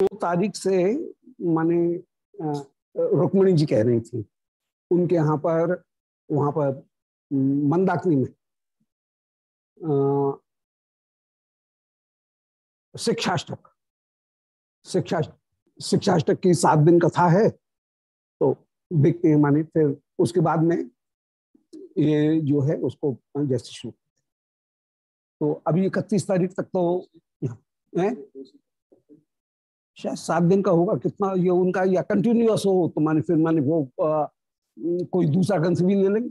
दो तारीख से माने रुक्मणी जी कह रही थी, उनके यहाँ पर, वहाँ पर मंदाकिनी में शिक्षाष्टक, शिक्षा, शिक्षाष्टक की सात दिन कथा है तो देखते हैं माने, फिर उसके बाद में ये जो है उसको जैसे शुरू तो अभी इकतीस तारीख तक तो है? शायद सात दिन का होगा कितना ये उनका या कंटिन्यूअस हो तो माने फिर माने वो आ, कोई दूसरा ग्रंथ भी ले लेंगे।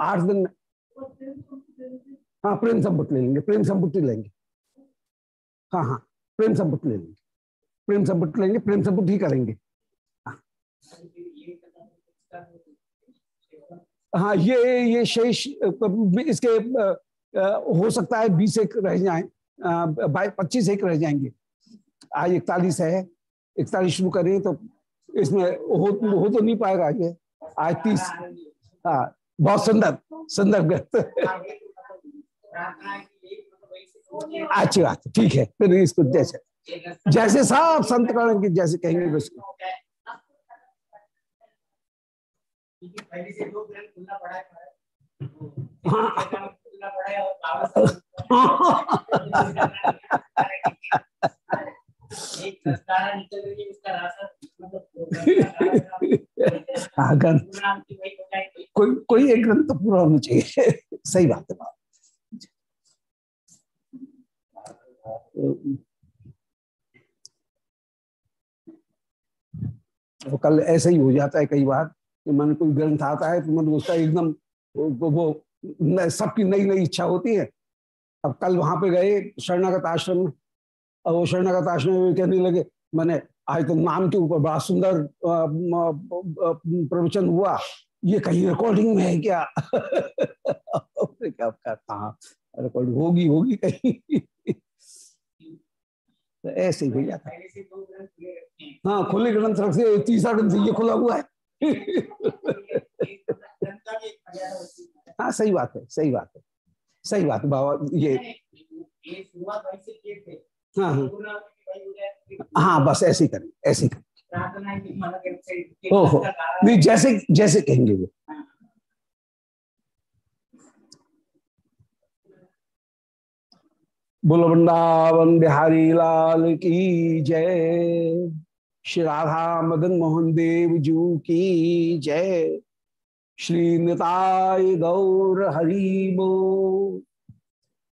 आठ दिन हाँ प्रेम संपुट ले लेंगे प्रेम संपुट लेंगे। हाँ हाँ प्रेम संपुट ले लेंगे। प्रेम संपुट लेंगे प्रेम संपुट ही करेंगे। हाँ, हाँ ये ये शेष इसके हो सकता है बीस एक रह जाए बाईस पच्चीस एक रह जाएँगे। आज इकतालीस है इकतालीस शुरू करें तो इसमें हो हो तो नहीं पाएगा ये आज तीस हाँ बहुत सुंदर सुंदर अच्छी बात ठीक है फिर इसको जैसे जैसे सब संत करण की जैसे कहेंगे उसको। हाँ। अगर कोई कोई एक ग्रंथ तो पूरा होना चाहिए। सही बात है बात तो कल ऐसा ही हो जाता है कई बार कि मैंने कोई ग्रंथ आता है तो मतलब उसका एकदम वो, वो सबकी नई नई इच्छा होती है। अब कल वहाँ पे गए शरणागत आश्रम में। अब वो शरणागत आश्रम में कहने लगे, मैंने, आज तो नाम के ऊपर बड़ा सुंदर प्रवचन हुआ। ये कहीं रिकॉर्डिंग में है क्या? क्या कहा रिकॉर्डिंग होगी होगी कहीं। तो ऐसे ही भैया था हाँ। खुले ग्रंथ रख से तीसरा ग्रंथ ये खुला हुआ है। हाँ सही बात है, सही बात है। सही बात बाबा, ये हाँ हाँ। हाँ बस ऐसे करें ऐसे करें। हो नहीं, जैसे जैसे कहेंगे वो। बोलो, वृंदावन बिहारी लाल की जय। श्री राधा मदन मोहन देव जू की जय। श्री निताय गौर हरिबो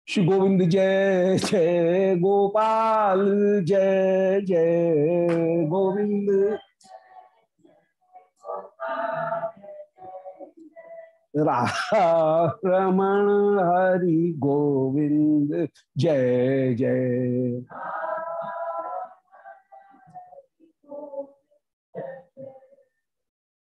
श्री गोविंद जय जय गोपाल जय जय गोविंद। रमण हरि गोविंद जय जय।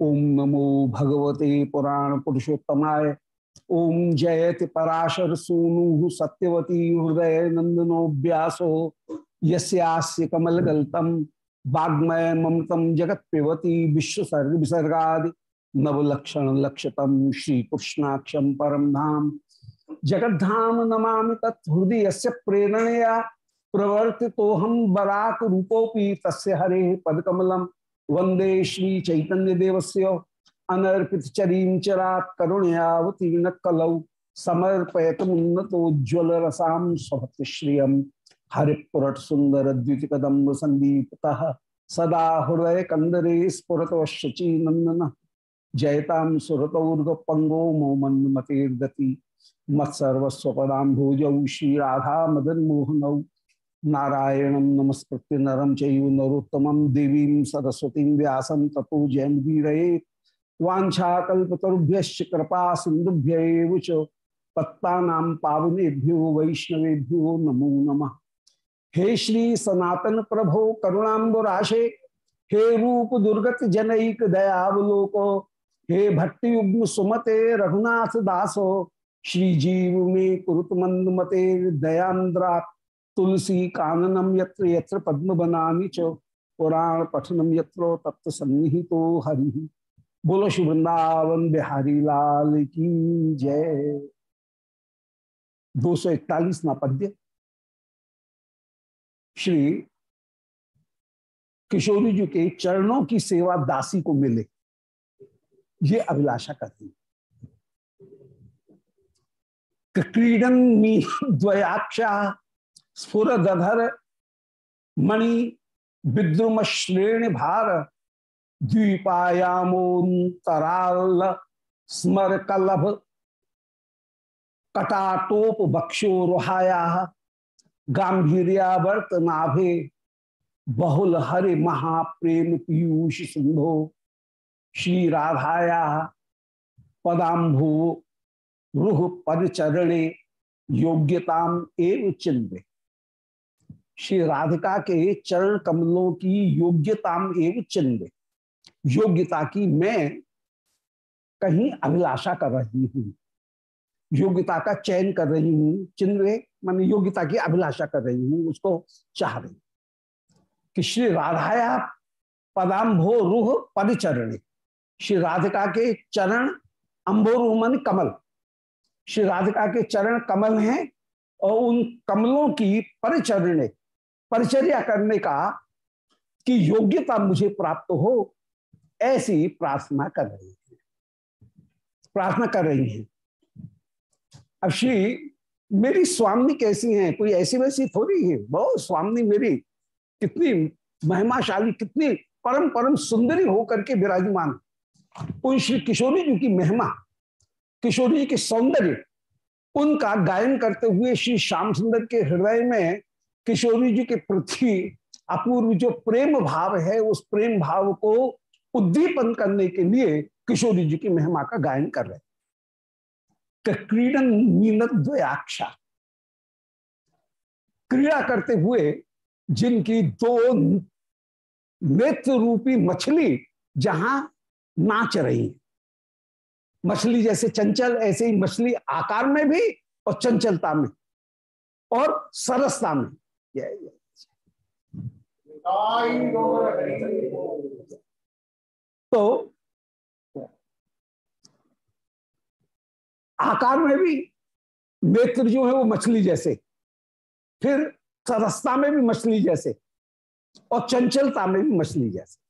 ओम नमो भगवते पुराण पुरुषोत्तमाय। ओम जयति पराशर सूनु सत्यवती हृदय नंदनो व्यासो यस्यास्य कमल गलतम वाग्मय ममतम जगत विश्वसर्ग विसर्गा नवलक्षण लक्षतम श्री कृष्णाक्षम परम धाम। जगद्धाम नमा तत्हृदय से प्रेरणया। प्रवर्ति तो हम बराक रूपोपी तस् हरे पदकमलम। वंदे श्री चैतन्य देवस्य अनर्पित चरीम चरात करुणयावतीर्ण कलौ समर्पयत उन्नतोज्वल रसाम स्वभक्ति श्रियम हरिपुरट सुंदर द्युति कदम्ब संदीपतः सदा हृदय कंदरे स्फुरत शची नंदन जयताम सुरतौर्ग पंगो मोमन मतेर्गति मत्सर्वस्वपदाम्भोजौ श्री राधा मदन मोहनौ नारायण नमस्कृत्य नरम चैव नरोत्तम देवी सरस्वती व्यास तथो जयम वीरये वाछाकुभ्य कृपा सिंधुभ्य पत्ता पावनेभ्यो वैष्णवेभ्यो नमो नम। हे श्री सनातन प्रभो करुणाबुराशे हे रूप दुर्गत जनईक दयावलोको, हे भट्टी युग्म सुमते रघुनाथ दासो, श्री जीव में कुरुत मंद मते दयांद्रा तुलसी काननम यत्र यत्र पद्म बनानी च पुराण पठनम यत्रो तत्व सन्निहितो हरि। बोलो शुभ वृंदावन बिहारी लाल की जय। दो सौ इकतालीस ना पद्य। श्री किशोरी जी के चरणों की सेवा दासी को मिले। ये अभिलाषा करती क्रीडन द्वयाक्षा स्फुरधर मणि विद्रुम श्रेण भार द्वीपायामोन्तराल स्मर कलभ कटाटोप बक्षो रोहाया गांधीर्यावर्त नाभे बहुल हरि महाप्रेम पीयूष सिंधो श्री राधाया पदाम्भु रुह परिचरणे योग्यताम एवं चिन्ह श्री राधिका के चरण कमलों की योग्यताम एवं चिन्ह योग्यता की मैं कहीं अभिलाषा कर रही हूँ। योग्यता का चयन कर रही हूँ। चिन्ह मान योग्यता की अभिलाषा कर रही हूँ, उसको चाह रही। कि श्री राधाया पदाम्भो रूह परिचरण। श्री राधिका के चरण अम्भोरु मन कमल। श्री राधिका के चरण कमल हैं और उन कमलों की परिचरण परिचर्या करने का की योग्यता मुझे प्राप्त हो, ऐसी प्रार्थना कर रही है। प्रार्थना कर रही है। अब श्री, मेरी स्वामी कैसी हैं? कोई ऐसी वैसी थोड़ी है? बहुत स्वामी मेरी कितनी महिमाशाली, कितनी परम परम सुंदरी होकर के विराजमान। उन श्री किशोरी जी की महिमा, किशोरी जी के सौंदर्य, उनका गायन करते हुए श्री श्याम सुंदर के हृदय में किशोरी जी के प्रति अपूर्व जो प्रेम भाव है, उस प्रेम भाव को उद्दीपन करने के लिए किशोरी जी की महिमा का गायन कर रहे क्रीडन द्वयाक्षा। क्रीड़ा करते हुए जिनकी दो नेत्र रूपी मछली जहाँ नाच रही मछली जैसे चंचल, ऐसे ही मछली आकार में भी और चंचलता में और सरसता में। तो आकार में भी नेत्र जो है वो मछली जैसे, फिर सरसता में भी मछली जैसे, और चंचलता में भी मछली जैसे।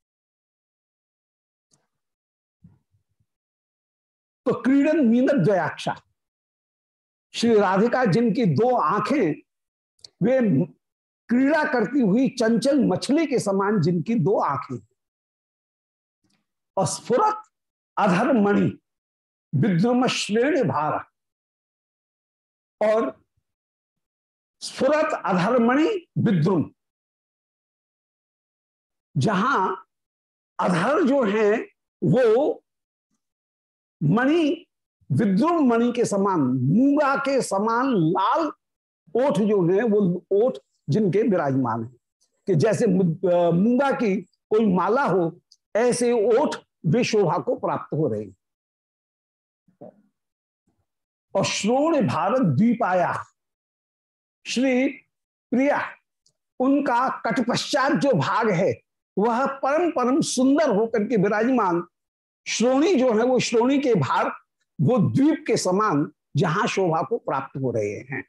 तो क्रीडन मीनक द्वयाक्षा। श्री राधिका जिनकी दो आँखें, वे क्रीड़ा करती हुई चंचल मछली के समान जिनकी दो आँखें और स्फुरत अधर मणि विद्रुम श्रेणी भार और स्फुरत, अधर्मणि, विद्रुम। जहाँ अधर जो है, वो मणि, विद्रुम मणि के समान, मूँगा के समान लाल ओठ जो है, वो ओठ जिनके विराजमान है। कि जैसे मूँगा की कोई माला हो, ऐसे ओठ वे शोभा को प्राप्त हो रहे। और श्रोण भारत द्वीपाया, श्री प्रिया, उनका कटपश्चात जो भाग है, वह परम परम सुंदर होकर के विराजमान। श्रोणी जो है, वो श्रोणी के भाग वो द्वीप के समान जहाँ शोभा को प्राप्त हो रहे हैं।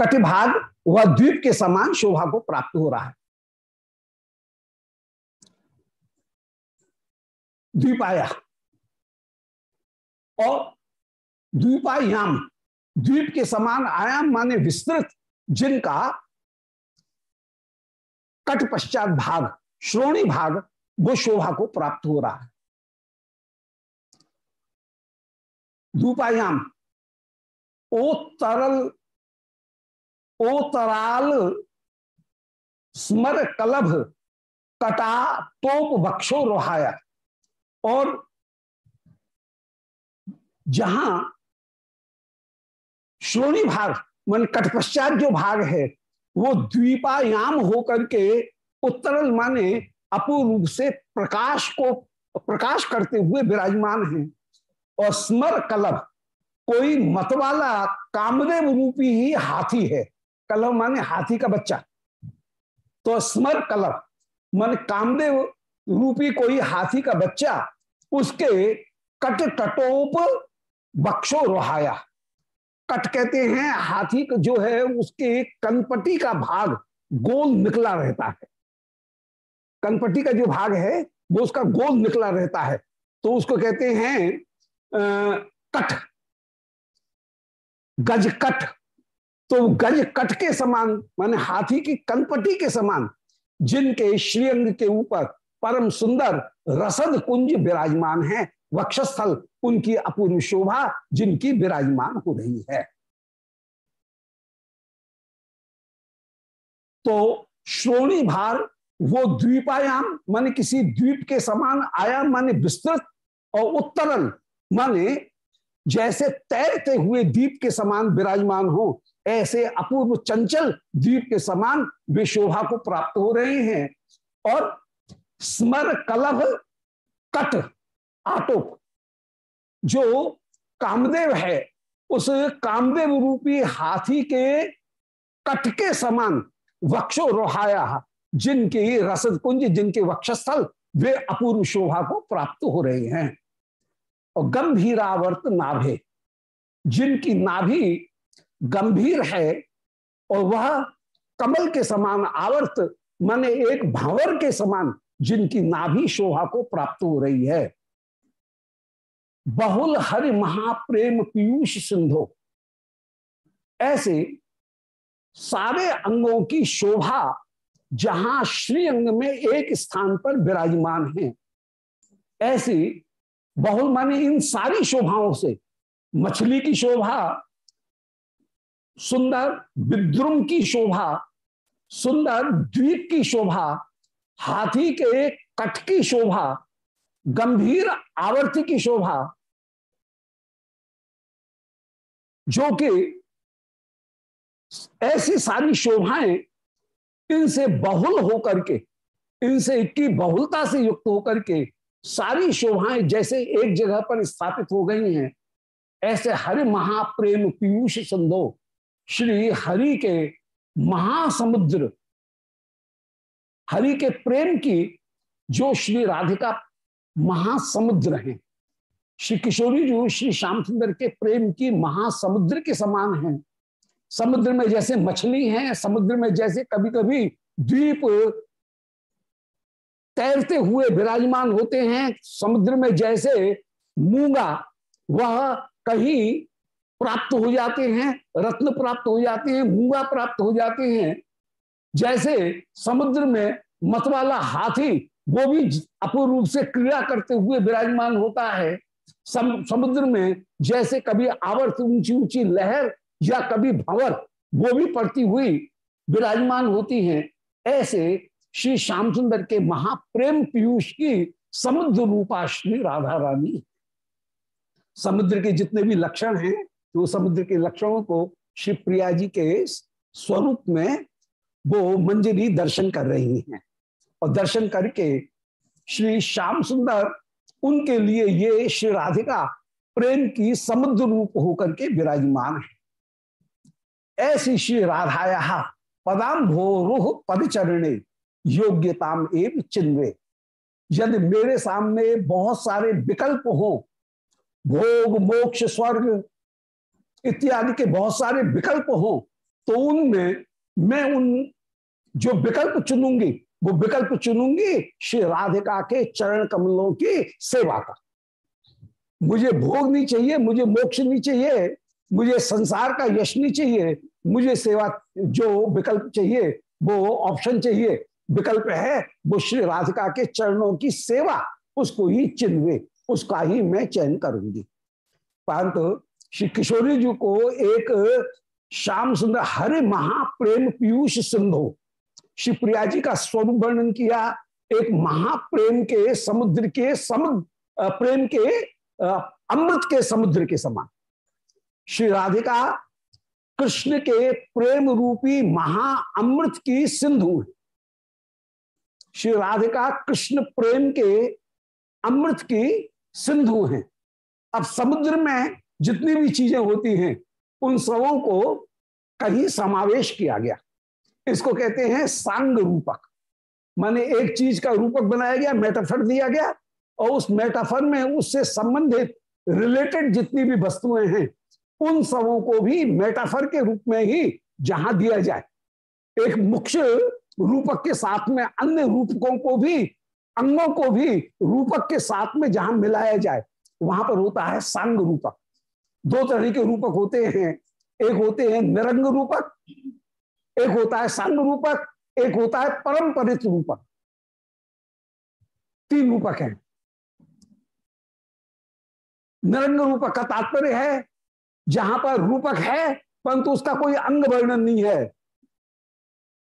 कटिभाग वह द्वीप के समान शोभा को प्राप्त हो रहा है। द्वीपाया। और द्वीपायाम, द्वीप के समान आयाम माने विस्तृत, जिनका कट पश्चात भाग, श्रोणी भाग, वो शोभा को प्राप्त हो रहा है। द्वीपायाम, ओ तरल ओ तराल स्मर कलभ, कटा तोप बक्षो रोहाया। और जहाँ श्रोणी भाग, मन कटपश्चात जो भाग है, वो द्वीपायाम होकर के उत्तरल माने अपूर्व रूप से प्रकाश को, प्रकाश करते हुए विराजमान है। और स्मर कलभ, कोई मतवाला कामदेव रूपी ही हाथी है। कलभ माने हाथी का बच्चा। तो स्मर कलभ मन कामदेव रूपी कोई हाथी का बच्चा उसके कट कटोप बक्षो रोहाया। कट कहते हैं हाथी जो है उसके कनपटी का भाग गोल निकला रहता है। कनपट्टी का जो भाग है वो उसका गोल निकला रहता है। तो उसको कहते हैं आ, कट। गज कट तो गज कट के समान, माने हाथी की कनपटी के समान, जिनके श्रीअंग के ऊपर परम सुंदर रसद कुंज विराजमान है, वक्षस्थल, उनकी अपूर्व शोभा जिनकी विराजमान हो रही है। तो श्रोणी भार, वो द्वीपायाम, माने किसी द्वीप के समान आयाम माने विस्तृत और उत्तरल, माने जैसे तैरते हुए द्वीप के समान विराजमान हो ऐसे अपूर्व चंचल द्वीप के समान वे शोभा को प्राप्त हो रहे हैं। और स्मर कलभ कट आटोप जो कामदेव है, उस कामदेव रूपी हाथी के कट के समान वक्षो रोहाया, जिनके रसद कुंज जिनके वक्षस्थल, वे अपूर्व शोभा को प्राप्त हो रहे हैं। और गंभीरावर्त नाभे, जिनकी नाभि गंभीर है और वह कमल के समान आवर्त, माने एक भावर के समान, जिनकी नाभि शोभा को प्राप्त हो रही है। बहुल हरि महाप्रेम पीयूष सिंधो, ऐसे सारे अंगों की शोभा जहाँ श्रीअंग में एक स्थान पर विराजमान है, ऐसी बहुल माने इन सारी शोभाओं से, मछली की शोभा सुंदर विद्रुम की शोभा, सुंदर द्वीप की शोभा, हाथी के कठ की शोभा, गंभीर आवर्ती की शोभा, जो कि ऐसी सारी शोभाएँ इनसे बहुल होकर के, इनसे इक्की बहुलता से युक्त होकर के सारी शोभाएँ जैसे एक जगह पर स्थापित हो गई हैं, ऐसे हरि महाप्रेम पीयूष संधो श्री हरि के महासमुद्र, हरि के प्रेम की जो श्री राधिका महासमुद्र हैं। श्री किशोरी जो, श्री श्याम सुंदर के प्रेम की महासमुद्र के समान हैं। समुद्र में जैसे मछली हैं, समुद्र में जैसे कभी कभी द्वीप तैरते हुए विराजमान होते हैं, समुद्र में जैसे मूँगा, वह कहीं प्राप्त हो जाते हैं रत्न प्राप्त हो जाते हैं मूँगा प्राप्त हो जाते हैं। जैसे समुद्र में मतवाला हाथी वो भी अपूर्व रूप से क्रिया करते हुए विराजमान होता है। सम, समुद्र में जैसे कभी आवर्त ऊँची ऊँची लहर या कभी भंवर वो भी पड़ती हुई विराजमान होती हैं। ऐसे श्री श्याम सुंदर के महाप्रेम पीयूष की समुद्र रूपा श्री राधा रानी। समुद्र के जितने भी लक्षण हैं तो समुद्र के लक्षणों को श्री प्रिया जी के स्वरूप में वो मंजरी दर्शन कर रही हैं। और दर्शन करके श्री श्याम सुंदर, उनके लिए ये श्री राधिका प्रेम की समुद्र रूप होकर के विराजमान है। ऐसी श्री राधाया पदाम भोरुह पदचरणे योग्यताम एवं चिन्वे। यदि मेरे सामने बहुत सारे विकल्प हो, भोग, मोक्ष, स्वर्ग इत्यादि के बहुत सारे विकल्प हो तो उनमें मैं उन जो विकल्प चुनूँगी, वो विकल्प चुनूँगी श्री राधिका के चरण कमलों की सेवा का। मुझे भोग नहीं चाहिए, मुझे मोक्ष नहीं चाहिए, मुझे संसार का यश नहीं चाहिए, मुझे सेवा जो विकल्प चाहिए, वो ऑप्शन चाहिए। विकल्प है, वो श्री राधिका के चरणों की सेवा, उसको ही चिन्हे उसका ही मैं चयन करूँगी। परंतु श्री किशोरी जी को एक श्याम सुंदर, हरे महाप्रेम पीयूष सिंधु। श्री प्रिया जी का स्वरूप वर्णन किया, एक महाप्रेम के समुद्र के समुद्र प्रेम के अमृत के समुद्र के समान। श्री राधिका कृष्ण के प्रेम रूपी महा अमृत की सिंधु। श्री राधिका कृष्ण प्रेम के अमृत की सिंधु हैं। अब समुद्र में जितनी भी चीज़ें होती हैं, उन सबों को कहीं समावेश किया गया। इसको कहते हैं सांग रूपक। माने एक चीज़ का रूपक बनाया गया, मेटाफर दिया गया, और उस मेटाफर में उससे संबंधित रिलेटेड जितनी भी वस्तुएँ हैं, उन सबों को भी मेटाफर के रूप में ही जहाँ दिया जाए। एक मुख्य रूपक के साथ में अन्य रूपकों को भी, अंगों को भी रूपक के साथ में जहाँ मिलाया जाए, वहाँ पर होता है सांग रूपक। दो तरह के रूपक होते हैं। एक होते हैं निरंग रूपक, एक होता है सांग रूपक, एक होता है परंपरित रूपक। तीन रूपक हैं। निरंग रूपक का तात्पर्य है, जहाँ पर रूपक है, परंतु उसका कोई अंग वर्णन नहीं है।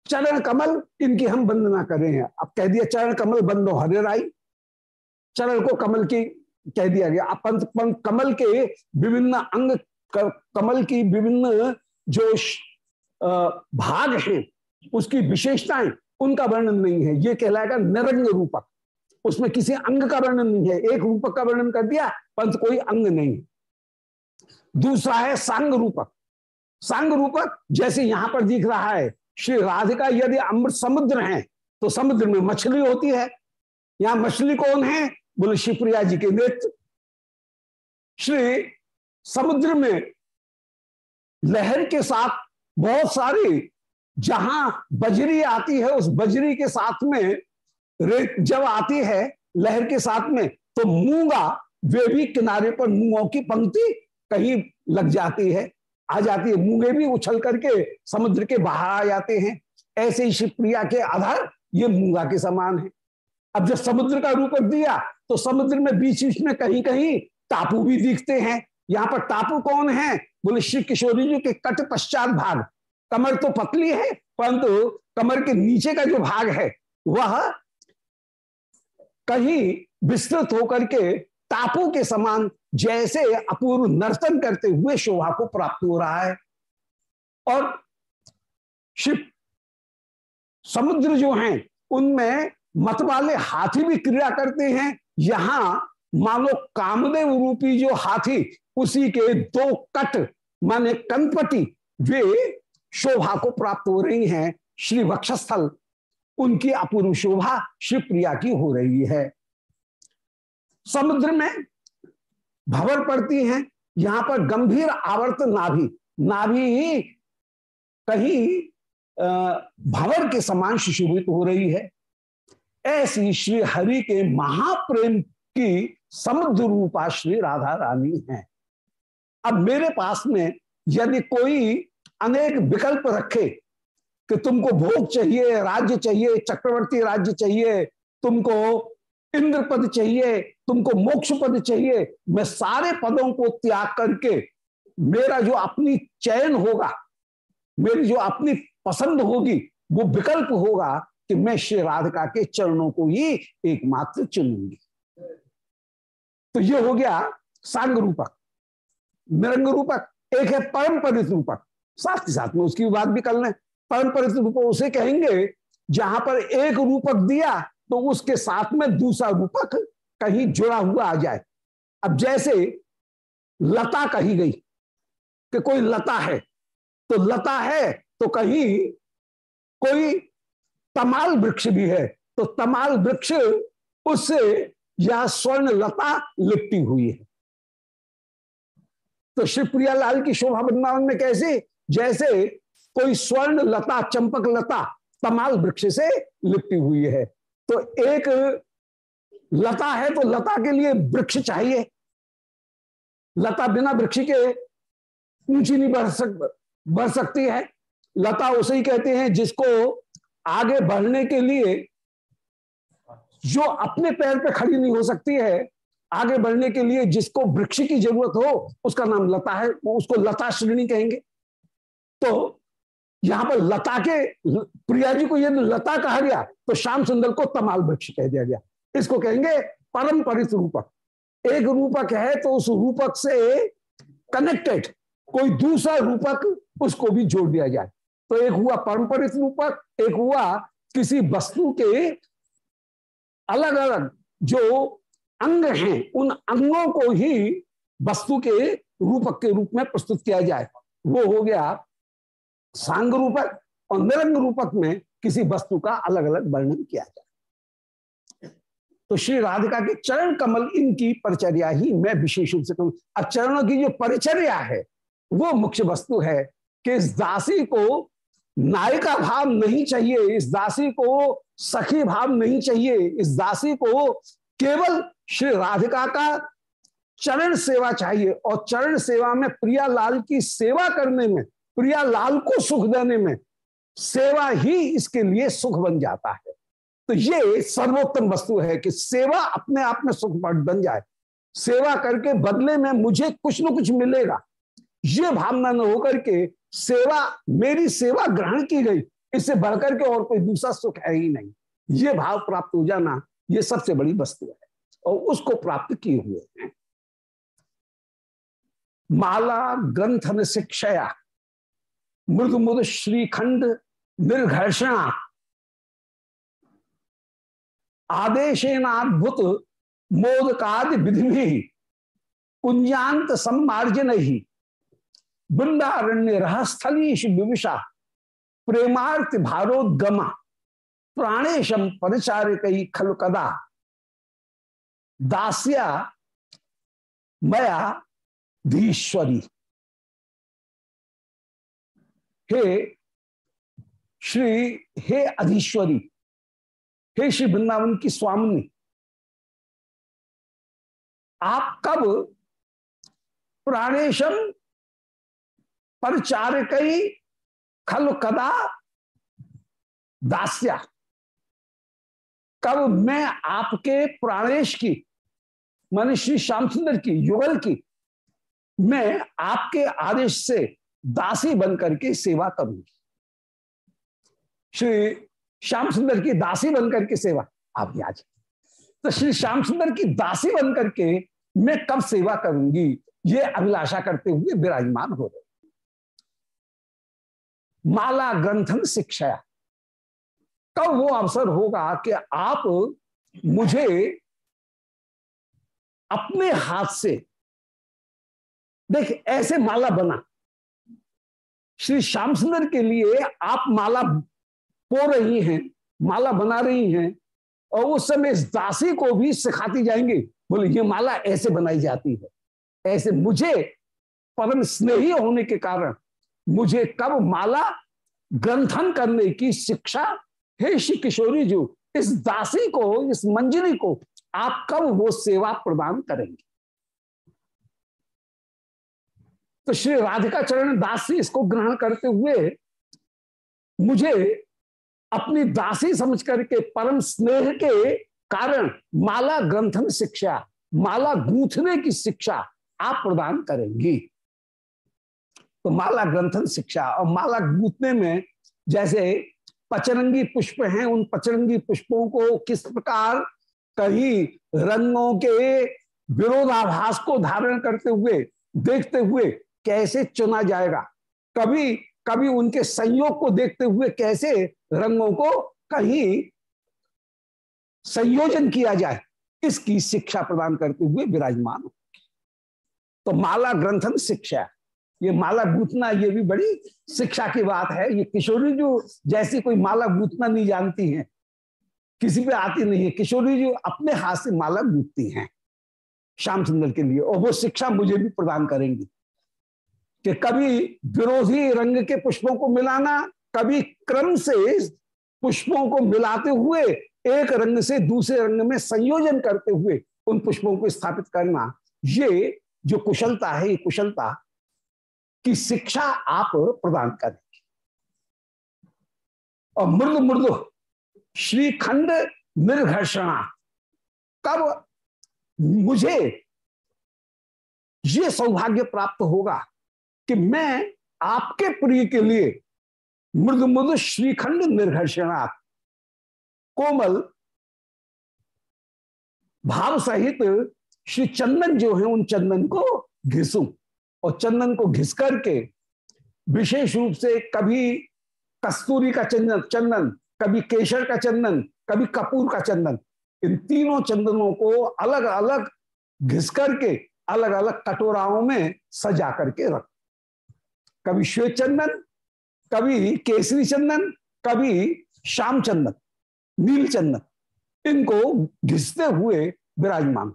चरण कमल, इनकी हम वंदना कर रहे हैं। अब कह दिया चरण कमल बंदो हरे राई। चरण को कमल की कह दिया गया। अब पंत, पंत कमल के विभिन्न अंग कमल की विभिन्न जो भाग हैं उसकी विशेषताएँ उनका वर्णन नहीं है। ये कहलाएगा निरंग रूपक। उसमें किसी अंग का वर्णन नहीं है। एक रूपक का वर्णन कर दिया पंत कोई अंग नहीं दूसरा है सांग रूपक। सांग रूपक जैसे यहाँ पर दिख रहा है श्री राधिका यदि अमृत समुद्र है तो समुद्र में मछली होती है। यहाँ मछली कौन है? बोले, शिवप्रिया जी के नृत्य श्री समुद्र में लहर के साथ बहुत सारी जहाँ बजरी आती है, उस बजरी के साथ में रेत जब आती है लहर के साथ में तो मूँगा, वे भी किनारे पर मूंगों की पंक्ति कहीं लग जाती है, आ जाती है। मूँगे भी उछल करके समुद्र के बाहर आ जाते हैं। ऐसे ही शिवप्रिया के आधार ये मूँगा के समान है। अब जब समुद्र का रूप दिया तो समुद्र में बीच बीच में कहीं कहीं टापू भी दिखते हैं। यहाँ पर टापू कौन है? बोले, श्री किशोरी जी के कट पश्चात भाग। कमर तो पतली है, परंतु कमर के नीचे का जो भाग है, वह कहीं विस्तृत होकर के टापू के समान जैसे अपूर्व नर्तन करते हुए शोभा को प्राप्त हो रहा है। और शिव समुद्र जो हैं, उनमें मत वाले हाथी भी क्रिया करते हैं। यहाँ मानो कामदेव रूपी जो हाथी, उसी के दो कट, माने कनपटी वे शोभा को प्राप्त हो रही हैं। श्री वक्षस्थल, उनकी अपूर्व शोभा शिवप्रिया की हो रही है। समुद्र में भवर पड़ती हैं। यहाँ पर गंभीर आवर्त नाभि नाभि कहीं भवर के समान सुशोभित हो रही है। ऐसी श्री हरि के महाप्रेम की समुद्र रूपा श्री राधा रानी है। अब मेरे पास में यदि कोई अनेक विकल्प रखे कि तुमको भोग चाहिए, राज्य चाहिए, चक्रवर्ती राज्य चाहिए, तुमको इंद्र पद चाहिए, तुमको मोक्ष पद चाहिए, मैं सारे पदों को त्याग करके मेरा जो अपनी चयन होगा, मेरी जो अपनी पसंद होगी, वो विकल्प होगा कि मैं श्री राधिका के चरणों को ही एकमात्र चुनूँगी। तो ये हो गया सांग रूपक निरंग रूपक एक है परंपरित रूपक। साथ ही साथ में उसकी बात भी कर लें। परंपरित रूप उसे कहेंगे, जहाँ पर एक रूपक दिया तो उसके साथ में दूसरा रूपक कहीं जुड़ा हुआ आ जाए। अब जैसे लता कही गई कि कोई लता है तो लता है तो कहीं कोई तमाल वृक्ष भी है तो तमाल वृक्ष उससे यह स्वर्ण लता लिपटी हुई है। तो शिवप्रिया लाल की शोभा वृंदावन में कैसे? जैसे कोई स्वर्ण लता, चंपक लता तमाल वृक्ष से लिपटी हुई है। तो एक लता है तो लता के लिए वृक्ष चाहिए। लता बिना वृक्ष के ऊँची नहीं बढ़ सक, बढ़ सकती है। लता उसे ही कहते हैं जिसको आगे बढ़ने के लिए जो अपने पैर पे खड़ी नहीं हो सकती है, आगे बढ़ने के लिए जिसको वृक्ष की ज़रूरत हो, उसका नाम लता है उसको लता श्रेणी कहेंगे। तो यहाँ पर लता के, प्रिया जी को यदि लता कहा गया तो श्याम सुंदर को तमाल वृक्ष कह दिया गया। इसको कहेंगे परंपरित रूपक एक रूपक है तो उस रूपक से कनेक्टेड कोई दूसरा रूपक उसको भी जोड़ दिया जाए। तो एक हुआ परंपरित रूपक, एक हुआ किसी वस्तु के अलग अलग जो अंग हैं, उन अंगों को ही वस्तु के रूपक के रूप में प्रस्तुत किया जाए। वो हो गया सांग रूपक और निरंग रूपक में किसी वस्तु का अलग अलग वर्णन किया जाए। तो श्री राधिका के चरण कमल इनकी परिचर्या ही मैं विशेष रूप से कहूँ। अब चरणों की जो परिचर्या है, वो मुख्य वस्तु है कि इस दासी को नायिका भाव नहीं चाहिए, इस दासी को सखी भाव नहीं चाहिए, इस दासी को केवल श्री राधिका का चरण सेवा चाहिए और चरण सेवा में प्रिया लाल की सेवा करने में, प्रिया लाल को सुख देने में सेवा ही इसके लिए सुख बन जाता है। तो ये सर्वोत्तम वस्तु है कि सेवा अपने आप में सुख बन जाए। सेवा करके बदले में मुझे कुछ न कुछ मिलेगा। ये भावना न होकर के सेवा, मेरी सेवा ग्रहण की गई। इससे बढ़कर के और कोई दूसरा सुख है ही नहीं। ये भाव प्राप्त हो जाना, ये सबसे बड़ी वस्तु है। और उसको प्राप्त किए हुए हैं। माला ग्रंथन शिक्षया मृद मृद श्रीखंड, निर्घर्षणा, आदेशेनाद्भुत, मोदकादि विधि भी कुंजांत सम्मार्जन ही वृंदारण्य रहस्थलीश विविशा प्रेमार्थ भारोद्गमा प्राणेशम परिचारिक खल कदा? दास्या मया धीश्वरी। हे श्री, हे अधीश्वरी, हे श्री वृंदावन की स्वामिनी, आप कब प्राणेशम परचारिक खल कदा, दास्या। कब मैं आपके प्राणेश की मानी श्री श्याम सुंदर की, युगल की, मैं आपके आदेश से दासी बन करके सेवा करूँगी श्री श्याम सुंदर की दासी बन करके सेवा, आप आज तो श्री श्याम सुंदर की दासी बन करके मैं कब सेवा करूँगी? ये अभिलाषा करते हुए विराजमान हो रहे माला ग्रंथन शिक्षा कब वो अवसर होगा कि आप मुझे अपने हाथ से, देख, ऐसे माला बना। श्री श्याम सुंदर के लिए आप माला पो रही हैं, माला बना रही हैं, और उस समय इस दासी को भी सिखाती जाएँगे, बोले, ये माला ऐसे बनाई जाती है। ऐसे मुझे परम स्नेही होने के कारण मुझे कब माला ग्रंथन करने की शिक्षा? हे श्री किशोरी जी, इस दासी को, इस मंजरी को आप कब वो सेवा प्रदान करेंगे? तो श्री राधिका चरण दासी इसको ग्रहण करते हुए मुझे अपनी दासी समझ करके, परम स्नेह के कारण माला ग्रंथन शिक्षा, माला गूंथने की शिक्षा आप प्रदान करेंगी। तो माला ग्रंथन शिक्षा और माला गूंथने में जैसे पचरंगी पुष्प हैं, उन पचरंगी पुष्पों को किस प्रकार कहीं रंगों के विरोधाभास को धारण करते हुए, देखते हुए कैसे चुना जाएगा? कभी कभी उनके संयोग को देखते हुए कैसे रंगों को कहीं संयोजन किया जाए, इसकी शिक्षा प्रदान करते हुए विराजमान हो तो माला ग्रंथन शिक्षा ये माला गूथना ये भी बड़ी शिक्षा की बात है। ये किशोरी जो जैसी कोई माला गूथना नहीं जानती हैं, किसी पे आती नहीं है। किशोरी जी अपने हाथ से माला गूथती हैं श्याम सुंदर के लिए, और वो शिक्षा मुझे भी प्रदान करेंगी कि कभी विरोधी रंग के पुष्पों को मिलाना, कभी क्रम से पुष्पों को मिलाते हुए, एक रंग से दूसरे रंग में संयोजन करते हुए उन पुष्पों को स्थापित करना, ये जो कुशलता है, ये कुशलता की शिक्षा आप प्रदान करेंगे। और मृद मृदु, श्रीखंड निर्घर्षणा, कब मुझे ये सौभाग्य प्राप्त होगा कि मैं आपके प्रिय के लिए मृद मृद श्रीखंड निर्घर्षणा, कोमल भाव सहित श्री चंदन जो है उन चंदन को घिसू। और चंदन को घिस करके विशेष रूप से कभी कस्तूरी का चंदन चंदन, कभी केशर का चंदन, कभी कपूर का चंदन, इन तीनों चंदनों को अलग अलग घिस करके अलग अलग कटोराओं में सजा करके रख। कभी श्वेत चंदन, कभी केसरी चंदन, कभी श्याम चंदन, नील चंदन, इनको घिसते हुए विराजमान।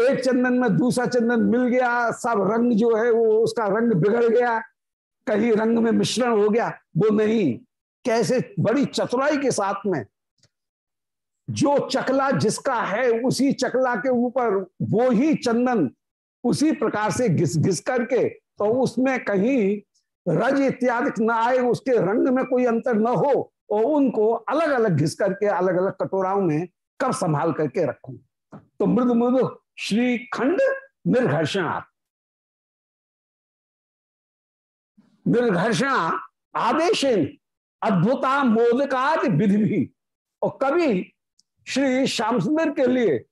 एक चंदन में दूसरा चंदन मिल गया, सब रंग जो है वो उसका रंग बिगड़ गया, कहीं रंग में मिश्रण हो गया, वो नहीं। कैसे बड़ी चतुराई के साथ में, जो चकला जिसका है, उसी चकला के ऊपर वो ही चंदन उसी प्रकार से घिस घिस करके तो उसमें कहीं रज इत्यादि न आए, उसके रंग में कोई अंतर न हो और उनको अलग अलग घिस करके अलग अलग कटोराओं में कब संभाल करके रखू। तो मृद मृद श्री खंड निर्घर्षणा। निर्घर्षणा आदेश अद्भुता मोदकाद विधि भी और कभी श्री श्याम सुंदर के लिए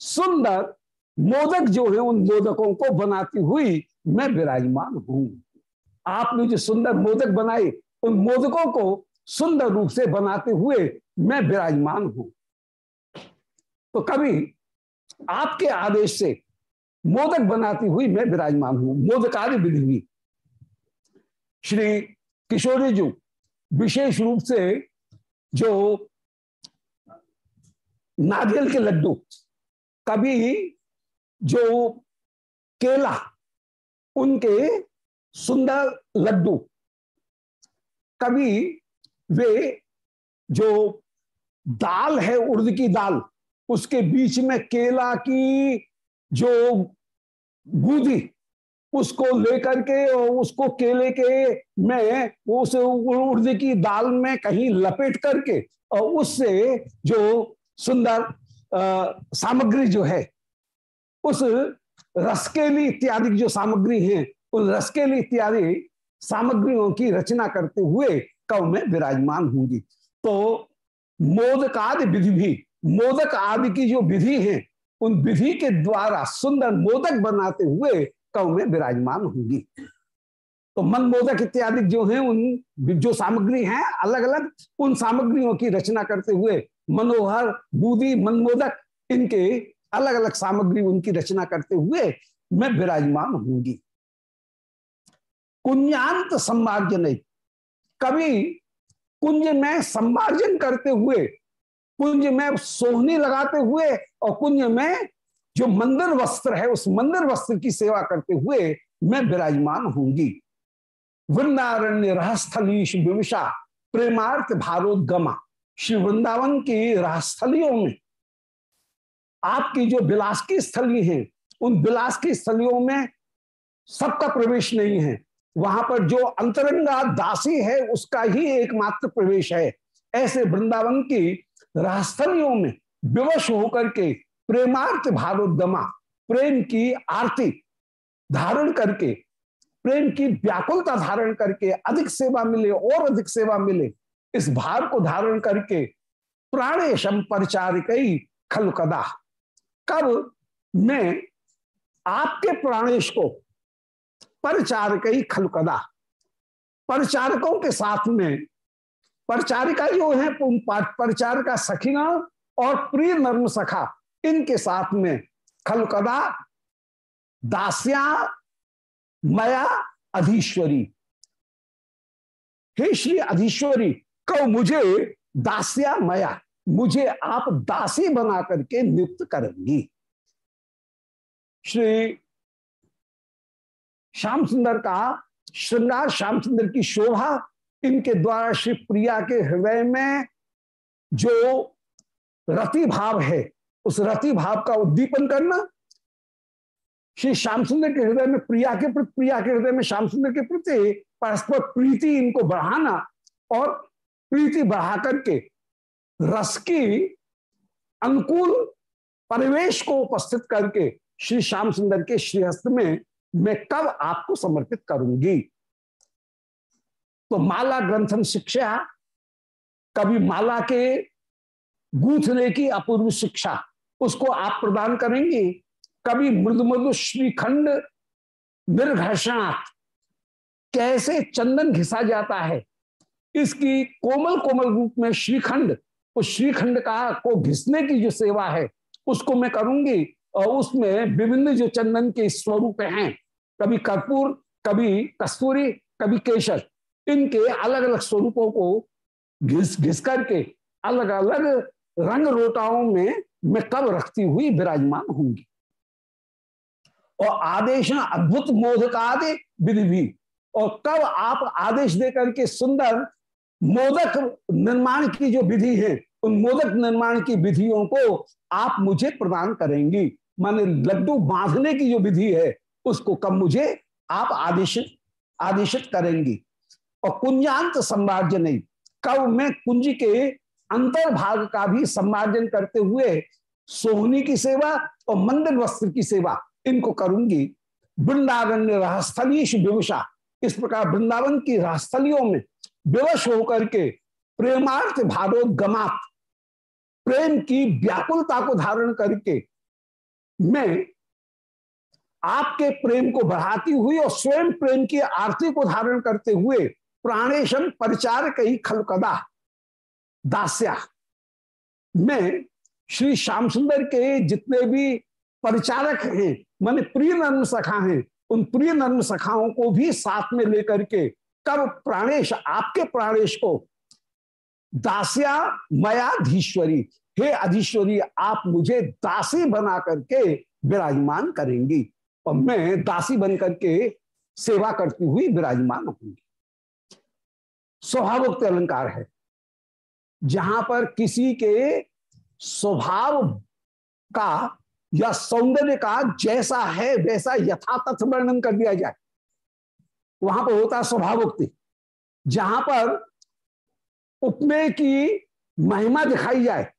सुंदर मोदक जो है, उन मोदकों को बनाती हुई मैं विराजमान हूँ। आपने जो सुंदर मोदक बनाए, उन मोदकों को सुंदर रूप से बनाते हुए मैं विराजमान हूँ। तो कभी आपके आदेश से मोदक बनाती हुई मैं विराजमान हूँ, मोदकारी विधि हुई। श्री किशोरी जी विशेष रूप से जो नारियल के लड्डू, कभी जो केला, उनके सुंदर लड्डू, कभी वे जो दाल है उर्द की दाल उसके बीच में केला की जो गूदी, उसको लेकर के और उसको केले के में उस उर्द की दाल में कहीं लपेट करके और उससे जो सुंदर सामग्री जो है, उस रसकेली इत्यादि जो सामग्री है उन रसकेली इत्यादि सामग्रियों की रचना करते हुए कव में विराजमान होंगी। तो मोदक आदि विधि भी मोदक आदि की जो विधि है, उन विधि के द्वारा सुंदर मोदक बनाते हुए कव में विराजमान होंगी। तो मन मोदक इत्यादि जो है, उन जो सामग्री है अलग अलग उन सामग्रियों की रचना करते हुए मनोहर, बूदी, मनमोदक, इनके अलग अलग सामग्री उनकी रचना करते हुए मैं विराजमान होंगी। कुंजांत सम्मार्जन कभी कुंज में सम्मार्जन करते हुए कुंज में सोहनी लगाते हुए और कुंज में जो मंदिर वस्त्र है, उस मंदिर वस्त्र की सेवा करते हुए मैं विराजमान होंगी वृंदारण्य रहस्थलीश विविशा प्रेमार्थ भारोद्गमा, श्री वृंदावन की रहस्थलियों में। आपकी जो विलास की स्थली है, उन विलास की स्थलियों में सबका प्रवेश नहीं है। वहाँ पर जो अंतरंगा दासी है, उसका ही एकमात्र प्रवेश है। ऐसे वृंदावन की राजस्थलियों में विवश होकर के प्रेमार्थ भारोद्गमा प्रेम की आरती धारण करके, प्रेम की व्याकुलता धारण करके अधिक सेवा मिले और अधिक सेवा मिले, इस भार को धारण करके प्राणेशम परिचारिक खल कदा। कब मैं आपके प्राणेश को परिचारक ही खलकदा परिचारकों के साथ में परिचारिका जो है परिचारिका सखीना और प्रिय नर्म सखा, इनके साथ में खलकदा, दास्या, मया, अधीश्वरी। हे श्री अधीश्वरी, कहो मुझे दास्या, मया, मुझे आप दासी बना करके नियुक्त करेंगी। श्री श्याम सुंदर का, श्रृंगार श्याम सुंदर की शोभा इनके द्वारा श्री प्रिया के हृदय में जो रति भाव है, उस रति भाव का उद्दीपन करना, श्री श्याम सुंदर के हृदय में प्रिया के प्रति, प्रिया के हृदय में श्याम सुंदर के प्रति परस्पर प्रीति इनको बढ़ाना और प्रीति बढ़ा करके रस की अनुकूल परिवेश को उपस्थित करके श्री श्याम सुंदर के श्रीहस्त में मैं कब आपको समर्पित करूँगी। तो माला ग्रंथन शिक्षा, कभी माला के गूंथने की अपूर्व शिक्षा, उसको आप प्रदान करेंगी। कभी मृदु मृदु श्रीखंड निर्घर्षणात्, कैसे चंदन घिसा जाता है, इसकी कोमल कोमल रूप में श्रीखंड, उस श्रीखंड का, को घिसने की जो सेवा है, उसको मैं करूँगी, और उसमें विभिन्न जो चंदन के स्वरूप हैं, कभी कर्पूर, कभी कस्तूरी, कभी केशर इनके अलग अलग स्वरूपों को घिस घिस करके अलग अलग रंग रोटाओं में मैं कब रखती हुई विराजमान होंगी? और आदेश अद्भुत मोदकादि विधि भी और कब आप आदेश देकर के सुंदर मोदक निर्माण की जो विधि है, उन मोदक निर्माण की विधियों को आप मुझे प्रदान करेंगी। माने लड्डू बांधने की जो विधि है, उसको कब मुझे आप आदेशित आदेशित करेंगी? और कुंजांत संवार्जन कब में कुंज के अंतर्भाग का भी संवार्जन करते हुए सोहनी की सेवा और मंदिर वस्त्र की सेवा इनको करूँगी। वृंदावन रहस्थलीश विवशा इस प्रकार वृंदावन की रहस्थलियों में विवश होकर के प्रेमार्थ भारोगमात प्रेम की व्याकुलता को धारण करके मैं आपके प्रेम को बढ़ाती हुई और स्वयं प्रेम की आरती को धारण करते हुए प्राणेशम परिचार कई खलकदा दास्या। मैं श्री श्याम सुंदर के जितने भी परिचारक हैं, माने प्रिय नर्म सखा हैं, उन प्रिय नर्म सखाओं को भी साथ में लेकर के कब प्राणेश, आपके प्राणेश को, दास्या मयाधीश्वरी, हे अधीश्वरी, आप मुझे दासी बना करके विराजमान करेंगी। और मैं दासी बन करके सेवा करती हुई विराजमान होंगी स्वभावोक्त अलंकार है। जहाँ पर किसी के स्वभाव का या सौंदर्य का जैसा है, वैसा यथातथ वर्णन कर दिया जाए, वहाँ पर होता है स्वभावोक्ति। जहाँ पर उपमेय की महिमा दिखाई जाए,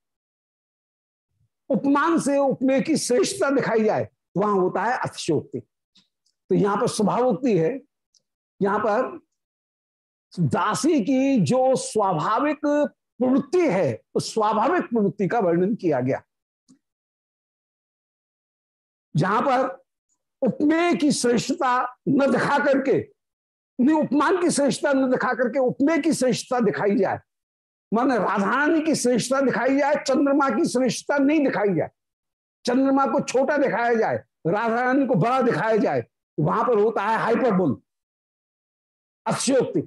उपमान से उपमेय की श्रेष्ठता दिखाई जाए, वहाँ होता है अतिशोक्ति तो यहाँ पर स्वभावोक्ति है, यहाँ पर दासी की जो स्वाभाविक प्रवृत्ति है, उस स्वाभाविक प्रवृत्ति का वर्णन किया गया। जहाँ पर उपमेय की श्रेष्ठता न दिखा करके उपमान की श्रेष्ठता न दिखा करके उपमेय की श्रेष्ठता दिखाई जाए। मान राधारानी की श्रेष्ठता दिखाई जाए, चंद्रमा की श्रेष्ठता नहीं दिखाई जाए। चंद्रमा को छोटा दिखाया जाए राधा रानी को बड़ा दिखाया जाए, वहाँ पर होता है हाइपरबुल अक्षयोक्ति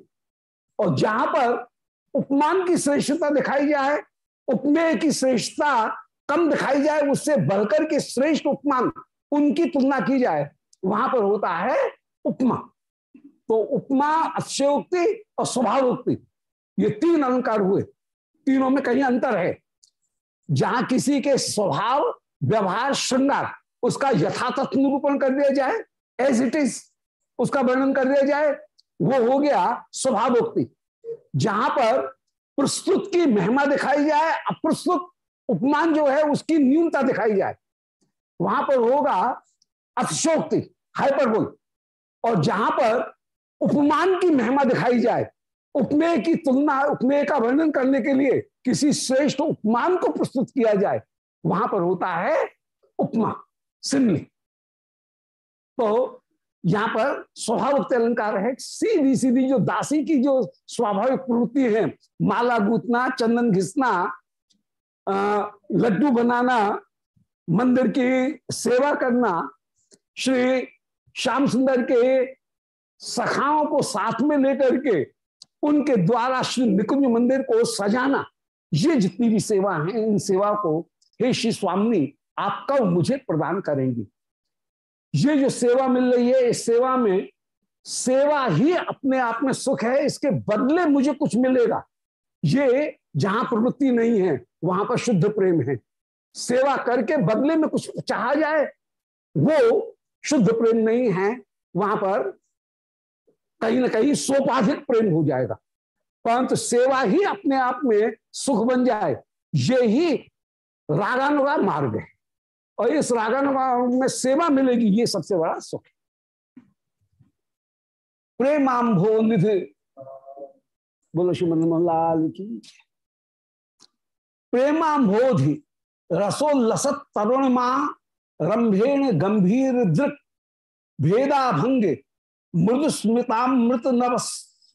और जहाँ पर उपमान की श्रेष्ठता दिखाई जाए उपमेय की श्रेष्ठता कम दिखाई जाए, उससे बढ़कर के श्रेष्ठ उपमान उनकी तुलना की जाए, वहाँ पर होता है उपमा। तो उपमा अक्षयोक्ति और स्वभावोक्ति, ये तीन अलंकार हुए, तीनों में कहीं अंतर है। जहाँ किसी के स्वभाव, व्यवहार, श्रृंगार, उसका यथातथ निरूपण कर दिया जाए एज इट इज़ उसका वर्णन कर दिया जाए वो हो गया स्वभावोक्ति। जहाँ पर प्रस्तुत की महिमा दिखाई जाए, अप्रस्तुत उपमान जो है उसकी न्यूनता दिखाई जाए, वहाँ पर होगा अतिशोक्ति हाइपरबुल और जहाँ पर उपमान की महिमा दिखाई जाए, उपमेय की तुलना, उपमेय का वर्णन करने के लिए किसी श्रेष्ठ उपमान को प्रस्तुत किया जाए, वहाँ पर होता है उपमा सिमली तो यहाँ पर स्वाभाविक अलंकार है, सीधी सीधी जो दासी की जो स्वाभाविक प्रवृत्ति है, माला गूथना, चंदन घिसना लड्डू बनाना, मंदिर की सेवा करना, श्री श्याम सुंदर के सखाओं को साथ में लेकर के उनके द्वारा श्री निकुंज मंदिर को सजाना, ये जितनी भी सेवा है, इन सेवा को, हे श्री स्वामी, आप कब मुझे प्रदान करेंगी? ये जो सेवा मिल रही है, इस सेवा में सेवा ही अपने आप में सुख है, इसके बदले मुझे कुछ मिलेगा। ये जहाँ प्रवृत्ति नहीं है, वहाँ पर शुद्ध प्रेम है। सेवा करके बदले में कुछ चाहा जाए, वो शुद्ध प्रेम नहीं है, वहाँ पर कहीं ना कहीं सोपाधिक प्रेम हो जाएगा। परंतु सेवा ही अपने आप में सुख बन जाए, ये ही रागानुराग मार्ग है। और इस रागानुराग में सेवा मिलेगी, ये सबसे बड़ा सुख है। प्रेमाम्भो निधि। बोलो श्रीमन लाल की। प्रेमाम्भोधि। रसोल्लसत तरुण माँ रंभेण गंभीर दृक भेदा भंग मृदु स्मृतामृत नव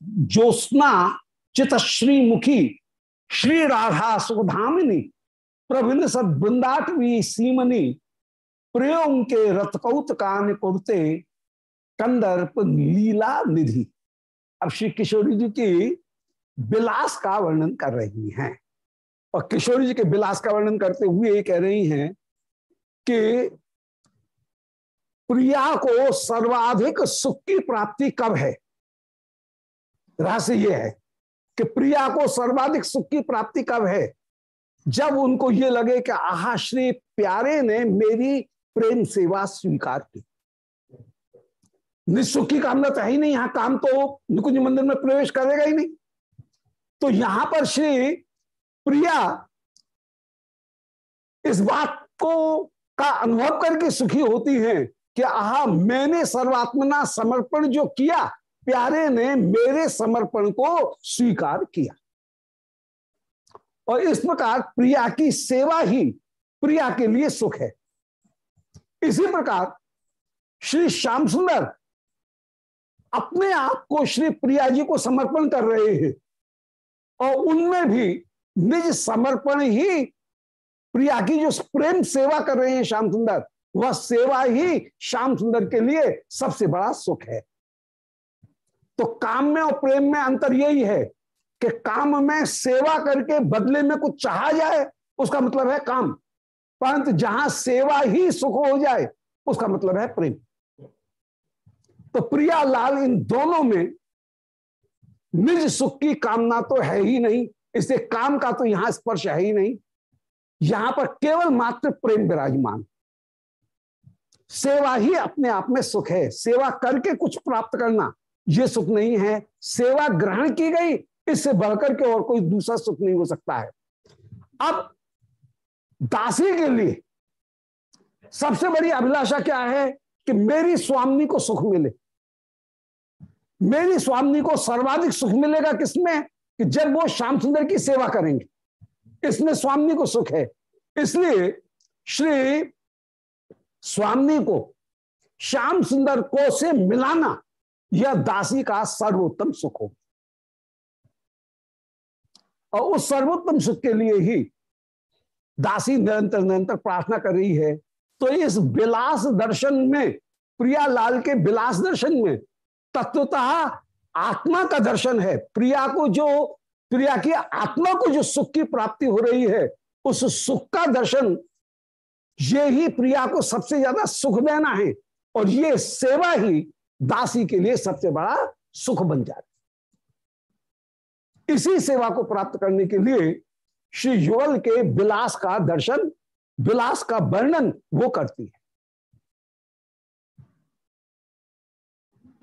ज्योत्ना चित श्री मुखी श्री राधा सुधामिनी प्रभिन्न सद वृंदाटवी सीमनी प्रियों के रथकौत कान कुरते, कंदर्प लीला निधि। अब श्री किशोरी जी की विलास का वर्णन कर रही हैं। और किशोरी जी के विलास का वर्णन करते हुए ये कह रही हैं कि प्रिया को सर्वाधिक सुख की प्राप्ति कब है? रहस्य यह है कि प्रिया को सर्वाधिक सुख की प्राप्ति कब है? जब उनको ये लगे कि आहा, श्री प्यारे ने मेरी प्रेम सेवा स्वीकार की। निःसुख की कामना तो है ही नहीं, यहाँ काम तो निकुंज मंदिर में प्रवेश करेगा ही नहीं। तो यहाँ पर श्री प्रिया इस बात को, का अनुभव करके सुखी होती हैं कि आहा, मैंने सर्वात्मना समर्पण जो किया, प्यारे ने मेरे समर्पण को स्वीकार किया। और इस प्रकार प्रिया की सेवा ही प्रिया के लिए सुख है। इसी प्रकार श्री श्याम सुंदर अपने आप को श्री प्रिया जी को समर्पण कर रहे हैं और उनमें भी निज समर्पण ही प्रिया की जो प्रेम सेवा कर रहे हैं श्याम सुंदर, वह सेवा ही श्याम सुंदर के लिए सबसे बड़ा सुख है। तो काम में और प्रेम में अंतर यही है कि काम में सेवा करके बदले में कुछ चाहा जाए, उसका मतलब है काम। परंतु जहाँ सेवा ही सुख हो जाए, उसका मतलब है प्रेम। तो प्रिया लाल इन दोनों में निज सुख की कामना तो है ही नहीं इससे काम का तो यहाँ स्पर्श है ही नहीं। यहाँ पर केवल मात्र प्रेम विराजमान। सेवा ही अपने आप में सुख है। सेवा करके कुछ प्राप्त करना यह सुख नहीं है। सेवा ग्रहण की गई इससे बढ़कर के और कोई दूसरा सुख नहीं हो सकता है। अब दासी के लिए सबसे बड़ी अभिलाषा क्या है कि मेरी स्वामी को सुख मिले। मेरी स्वामी को सर्वाधिक सुख मिलेगा किसमें? कि जब वो श्याम सुंदर की सेवा करेंगे। इसमें स्वामी को सुख है। इसलिए श्री स्वामी को श्याम सुंदर को से मिलाना यह दासी का सर्वोत्तम सुख हो और उस सर्वोत्तम सुख के लिए ही दासी निरंतर निरंतर प्रार्थना कर रही है। तो इस विलास दर्शन में प्रिया लाल के विलास दर्शन में तत्वतः आत्मा का दर्शन है। प्रिया को जो, प्रिया की आत्मा को जो सुख की प्राप्ति हो रही है, उस सुख का दर्शन ये ही प्रिया को सबसे ज़्यादा सुख देना है और ये सेवा ही दासी के लिए सबसे बड़ा सुख बन जाती इसी सेवा को प्राप्त करने के लिए श्री युगल के विलास का दर्शन, विलास का वर्णन वो करती है।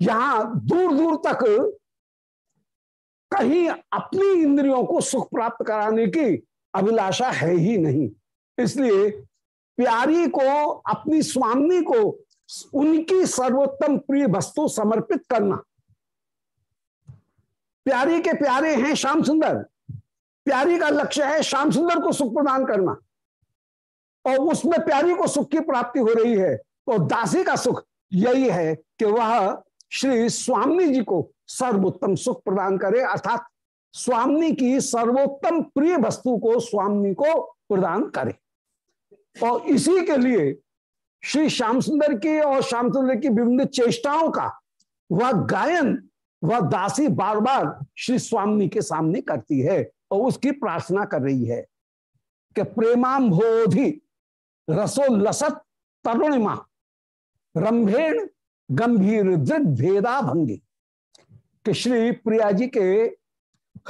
यहाँ दूर दूर तक कहीं अपनी इंद्रियों को सुख प्राप्त कराने की अभिलाषा है ही नहीं। इसलिए प्यारी को, अपनी स्वामी को उनकी सर्वोत्तम प्रिय वस्तु समर्पित करना प्यारी के प्यारे हैं श्याम सुंदर। प्यारी का लक्ष्य है श्याम सुंदर को सुख प्रदान करना। और उसमें प्यारी को सुख की प्राप्ति हो रही है तो दासी का सुख यही है कि वह श्री स्वामी जी को सर्वोत्तम सुख प्रदान करे, अर्थात स्वामी की सर्वोत्तम प्रिय वस्तु को स्वामी को प्रदान करे। और इसी के लिए श्री श्याम सुंदर की और श्याम सुंदर की विभिन्न चेष्टाओं का वह गायन वह दासी बार बार श्री स्वामी के सामने करती है और उसकी प्रार्थना कर रही है कि प्रेमाम्भोधि रसोल्लसत तरुणिमा रंभेण गंभीर दृढ़ भेदा भंगी कि श्री प्रिया जी के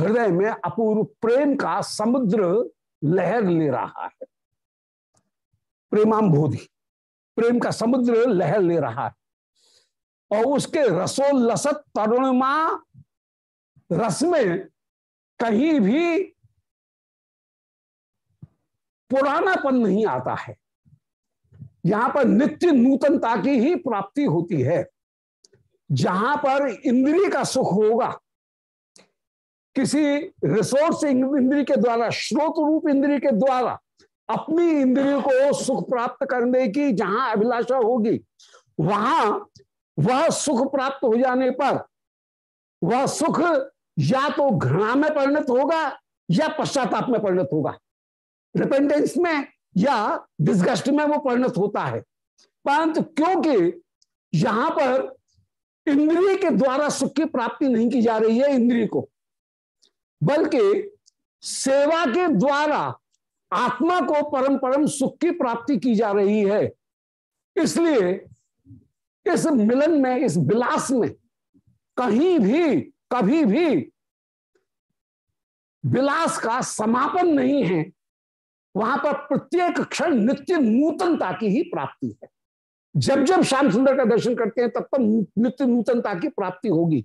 हृदय में अपूर्व प्रेम का समुद्र लहर ले रहा है। प्रेमाम्भोधि, प्रेम का समुद्र लहर ले रहा है। और उसके रसोल्लसत तरुणिमा रस में कहीं भी पुरानापन नहीं आता है। यहाँ पर नित्य नूतनता की ही प्राप्ति होती है। जहाँ पर इंद्रिय का सुख होगा, किसी रिसोर्स इंद्रिय के द्वारा श्रोत रूप इंद्रिय के द्वारा अपनी इंद्रियों को सुख प्राप्त करने की जहाँ अभिलाषा होगी, वहाँ वह सुख प्राप्त हो जाने पर वह सुख या तो घृणा में परिणत होगा या पश्चाताप में परिणत होगा। रिपेंटेंस में या डिस्गस्ट में वो परिणत होता है। परंतु क्योंकि यहाँ पर इंद्रिय के द्वारा सुख की प्राप्ति नहीं की जा रही है इंद्रिय को, बल्कि सेवा के द्वारा आत्मा को परम परम सुख की प्राप्ति की जा रही है। इसलिए इस मिलन में, इस विलास में कहीं भी, कभी भी विलास का समापन नहीं है। वहाँ पर प्रत्येक क्षण नित्य नूतनता की ही प्राप्ति है। जब जब श्याम सुंदर का दर्शन करते हैं, तब तक नित्य नूतनता की प्राप्ति होगी।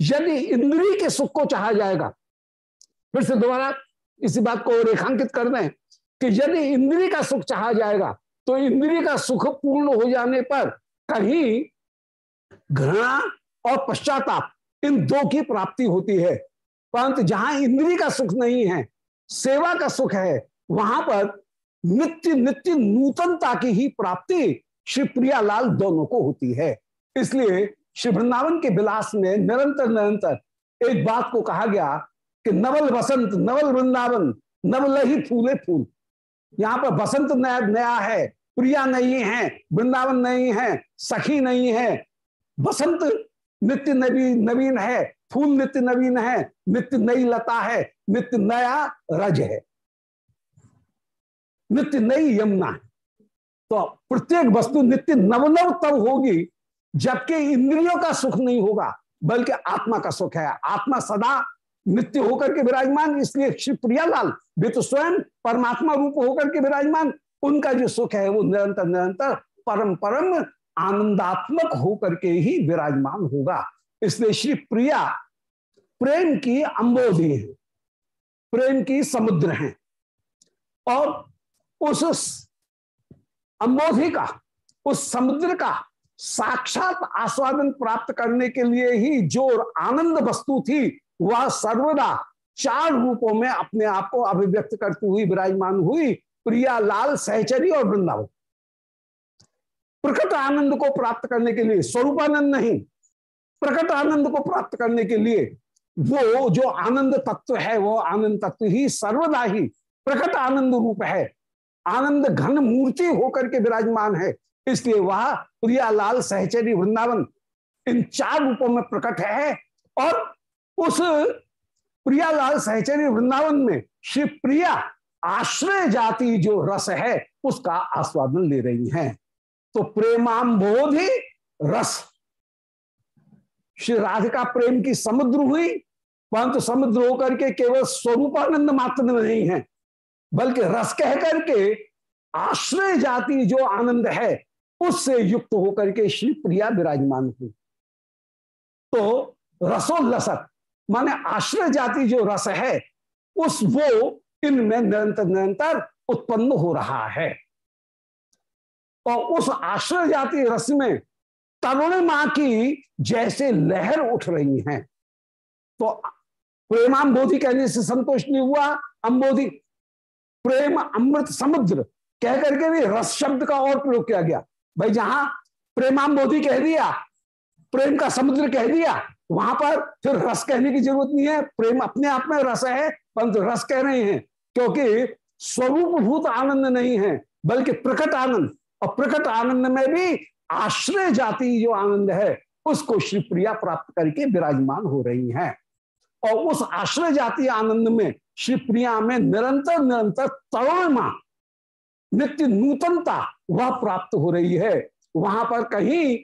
यदि इंद्री के सुख को चाहा जाएगा, फिर से दोबारा इसी बात को रेखांकित कर दें कि यदि इंद्री का सुख चाहा जाएगा तो इंद्री का सुख पूर्ण हो जाने पर कहीं घृणा और पश्चाताप इन दो की प्राप्ति होती है। परंतु जहाँ इंद्री का सुख नहीं है, सेवा का सुख है, वहाँ पर नित्य नित्य नूतनता की ही प्राप्ति श्री प्रियालाल दोनों को होती है। इसलिए श्री वृंदावन के विलास में निरंतर निरंतर एक बात को कहा गया कि नवल बसंत नवल वृंदावन नवल ही फूले फूल। यहाँ पर बसंत नया नया है प्रिया नहीं है, वृंदावन नहीं है, सखी नहीं है, बसंत नित्य नवी, नवीन है, फूल नित्य नवीन है, नित्य नई लता है, नित्य नया रज है। नित्य नई यमुना है। तो प्रत्येक वस्तु नित्य नवनव तब होगी जबकि इंद्रियों का सुख नहीं होगा, बल्कि आत्मा का सुख है। आत्मा सदा नित्य होकर के विराजमान, इसलिए श्री प्रियालाल वे तो स्वयं परमात्मा रूप होकर के विराजमान उनका जो सुख है वो निरंतर निरंतर परम परम आनंदात्मक होकर के ही विराजमान होगा। इसलिए श्री प्रिया प्रेम की अंबोधि है, प्रेम की समुद्र है। और उस अंबोधि का, उस समुद्र का साक्षात आस्वादन प्राप्त करने के लिए ही जो आनंद वस्तु थी, वह सर्वदा चार रूपों में अपने आप को अभिव्यक्त करती हुई विराजमान हुई। प्रिया लाल, सहचरी और वृंदावन। प्रकट आनंद को प्राप्त करने के लिए, स्वरूपानंद नहीं, प्रकट आनंद को प्राप्त करने के लिए वो जो आनंद तत्व है, वो आनंद तत्व ही सर्वदा ही प्रकट आनंद रूप है। आनंद घन मूर्ति होकर के विराजमान है, इसलिए वह प्रियालाल सहचरी, वृंदावन, इन चार रूपों में प्रकट है और उस प्रियालाल सहचरी, वृंदावन में श्री प्रिया आश्रय जाति जो रस है, उसका आस्वादन ले रही हैं। तो प्रेमाम्बोधि रस। श्री राधिका प्रेम की समुद्र हुई, परंतु समुद्र होकर के केवल स्वरूपानंद मात्र नहीं है, बल्कि रस कह करके आश्रय जाति जो आनंद है, उससे युक्त होकर के श्री प्रिया विराजमान हुई। तो रसोल्लसक माने आश्रय जाति जो रस है, उस वो इनमें निरंतर निरंतर उत्पन्न हो रहा है। और उस आश्रय जाति रस में तरुण माँ की जैसे लहर उठ रही हैं। तो प्रेमाम्बोधि कहने से संतोष नहीं हुआ, अंबोधि। प्रेम अमृत समुद्र कह करके भी रस शब्द का और प्रयोग किया गया। भाई जहाँ प्रेमाम्बोधि कह दिया, प्रेम का समुद्र कह दिया, वहाँ पर फिर रस कहने की ज़रूरत नहीं है। प्रेम अपने आप में रस है, परंतु रस कह रहे हैं। क्योंकि स्वरूप भूत आनंद नहीं है, बल्कि प्रकट आनंद। और प्रकट आनंद में भी आश्रय जाति जो आनंद है, उसको श्री प्रिया प्राप्त करके विराजमान हो रही हैं। और उस आश्रय जाति आनंद में, श्री प्रिया में निरंतर निरंतर तरुणमा नित्य नूतनता वह प्राप्त हो रही है। वहाँ पर कहीं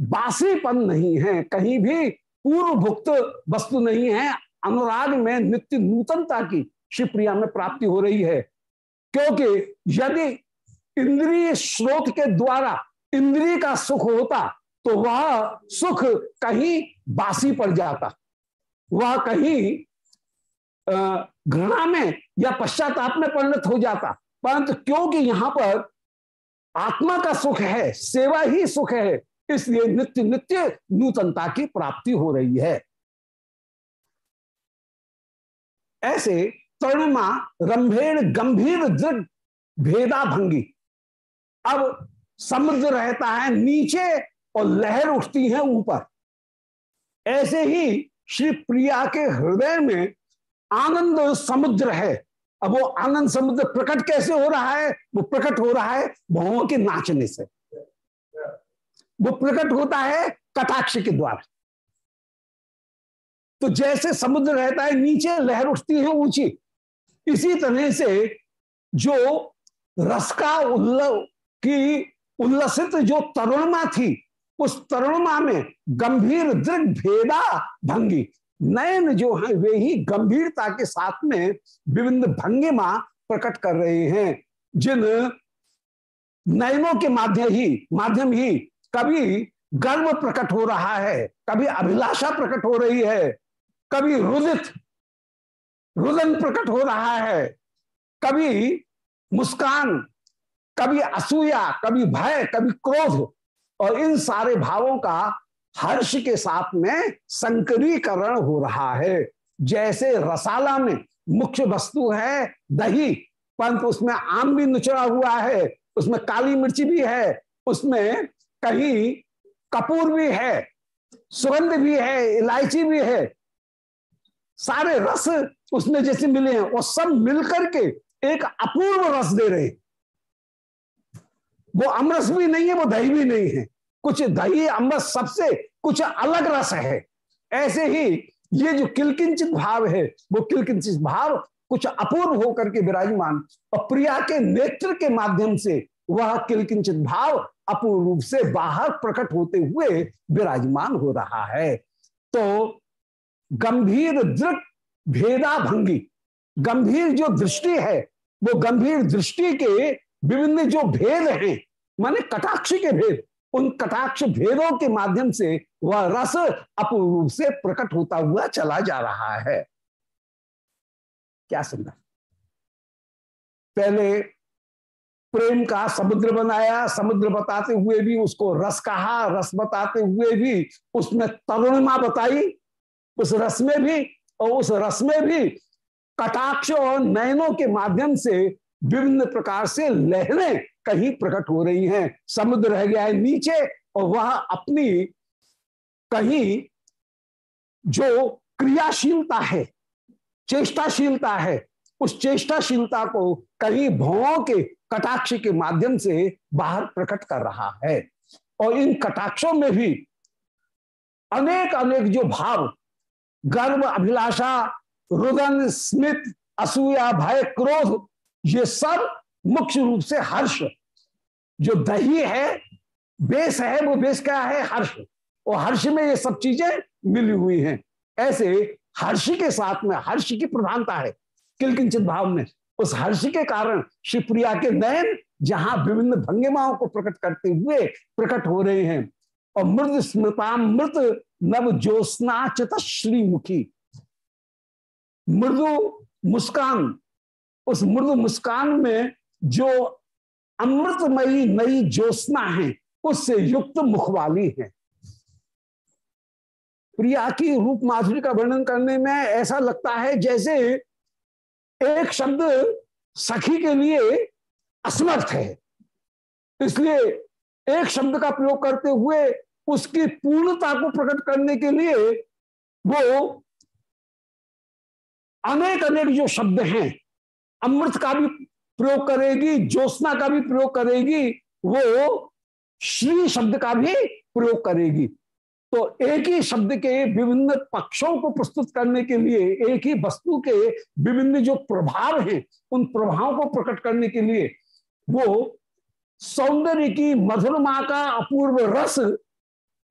बासीपन नहीं है, कहीं भी पूर्व भुक्त वस्तु नहीं है। अनुराग में नित्य नूतनता की शिवप्रिया में प्राप्ति हो रही है। क्योंकि यदि इंद्रिय स्रोत के द्वारा इंद्रिय का सुख होता तो वह सुख कहीं बासी पड़ जाता। वह कहीं घृणा में या पश्चाताप में परिणत हो जाता। परंतु क्योंकि यहाँ पर आत्मा का सुख है, सेवा ही सुख है, इसलिए नित्य नित्य नूतनता की प्राप्ति हो रही है। ऐसे तरुणमा रंभेण गंभीर दृढ़ भेदा भंगी अब समुद्र रहता है, नीचे और लहर उठती है ऊपर। ऐसे ही श्री प्रिया के हृदय में आनंद समुद्र है। अब वो आनंद समुद्र प्रकट कैसे हो रहा है? वो प्रकट हो रहा है भावों के नाचने से। वो प्रकट होता है कटाक्ष के द्वारा। तो जैसे समुद्र रहता है, नीचे लहर उठती है ऊँची इसी तरह से जो रस का उल्ल की उल्लसित जो तरुणमा थी, उस तरुणमा में गंभीर दृढ़ भेदा भंगी। नयन जो है, वे ही गंभीरता के साथ में विभिन्न भंगिमा प्रकट कर रहे हैं, जिन नयनों के माध्यम ही माध्यम ही कभी गर्व प्रकट हो रहा है, कभी अभिलाषा प्रकट हो रही है, कभी रुदित रुदन प्रकट हो रहा है। कभी मुस्कान, कभी असूया, कभी भय, कभी क्रोध और इन सारे भावों का हर्ष के साथ में संकरीकरण हो रहा है। जैसे रसाला में मुख्य वस्तु है दही, परंतु उसमें आम भी नुचड़ा हुआ है, उसमें काली मिर्ची भी है, उसमें कहीं कपूर भी है, सुगंध भी है, इलायची भी है। सारे रस उसमें जैसे मिले हैं, वो सब मिलकर के एक अपूर्व रस दे रहे वो अमरस भी नहीं है, वो दही भी नहीं है। कुछ दही, अमरस सबसे कुछ अलग रस है। ऐसे ही ये जो किलकिंचित भाव है, वो किलकिंचित भाव कुछ अपूर्व होकर के विराजमान और प्रिया के नेत्र के माध्यम से वह किलकिंचित भाव अपूर्व रूप से बाहर प्रकट होते हुए विराजमान हो रहा है। तो गंभीर दृढ़ भेदा भंगी गंभीर जो दृष्टि है, वो गंभीर दृष्टि के विभिन्न जो भेद हैं, माने कटाक्ष के भेद, उन कटाक्ष भेदों के माध्यम से वह रस अपूर्व से प्रकट होता हुआ चला जा रहा है। क्या सुंदर। पहले प्रेम का समुद्र बनाया, समुद्र बताते हुए भी उसको रस कहा, रस बताते हुए भी उसमें तरुणिमा बताई, उस रस में भी और उस रस में भी कटाक्ष और नयनों के माध्यम से विभिन्न प्रकार से लहरें कहीं प्रकट हो रही हैं। समुद्र रह गया है नीचे और वह अपनी कहीं जो क्रियाशीलता है, चेष्टाशीलता है, उस चेष्टाशीलता को कहीं भवों के कटाक्ष के माध्यम से बाहर प्रकट कर रहा है। और इन कटाक्षों में भी अनेक अनेक जो भाव गर्व, अभिलाषा रुदन स्मित, असूया, भय, क्रोध, ये सब मुख्य रूप से हर्ष। जो दही है, बेस है, वो बेस क्या है? हर्ष। और हर्ष में ये सब चीज़ें मिली हुई हैं। ऐसे हर्ष के साथ में, हर्ष की प्रधानता है, किलकिंचित भाव में। उस हर्ष के कारण शिवप्रिया के नयन, जहाँ विभिन्न भंगिमाओं को प्रकट करते हुए प्रकट हो रहे हैं। और मृद स्मृता मृत नव ज्योत्ना चित श्रीमुखी मृदु मुस्कान। उस मृदु मुस्कान में जो अमृतमयी नई ज्योत्ना है, उससे युक्त मुख वाली है। प्रिया की रूप माधुरी का वर्णन करने में ऐसा लगता है जैसे एक शब्द सखी के लिए असमर्थ है। इसलिए एक शब्द का प्रयोग करते हुए उसकी पूर्णता को प्रकट करने के लिए वो अनेक अनेक जो शब्द हैं, अमृत का भी प्रयोग करेगी ज्योत्ना का भी प्रयोग करेगी, वो श्री शब्द का भी प्रयोग करेगी। तो एक ही शब्द के विभिन्न पक्षों को प्रस्तुत करने के लिए, एक ही वस्तु के विभिन्न जो प्रभाव हैं, उन प्रभावों को प्रकट करने के लिए वो सौंदर्य की मधुरमा का अपूर्व रस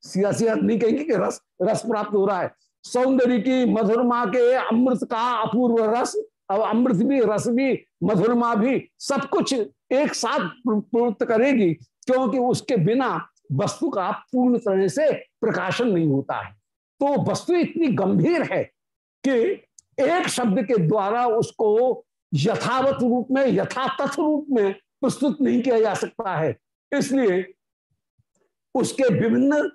सीधा सीधा नहीं कहेंगे कि रस रस प्राप्त हो रहा है। सौंदर्य की मधुरमा के अमृत का अपूर्व रस, अब अमृत भी, रस भी मधुरमा भी सब कुछ एक साथ प्रवृत्त करेगी, क्योंकि उसके बिना वस्तु का पूर्ण तरह से प्रकाशन नहीं होता है। तो वस्तु इतनी गंभीर है कि एक शब्द के द्वारा उसको यथावत रूप में, यथातथ रूप में प्रस्तुत नहीं किया जा सकता है। इसलिए उसके विभिन्न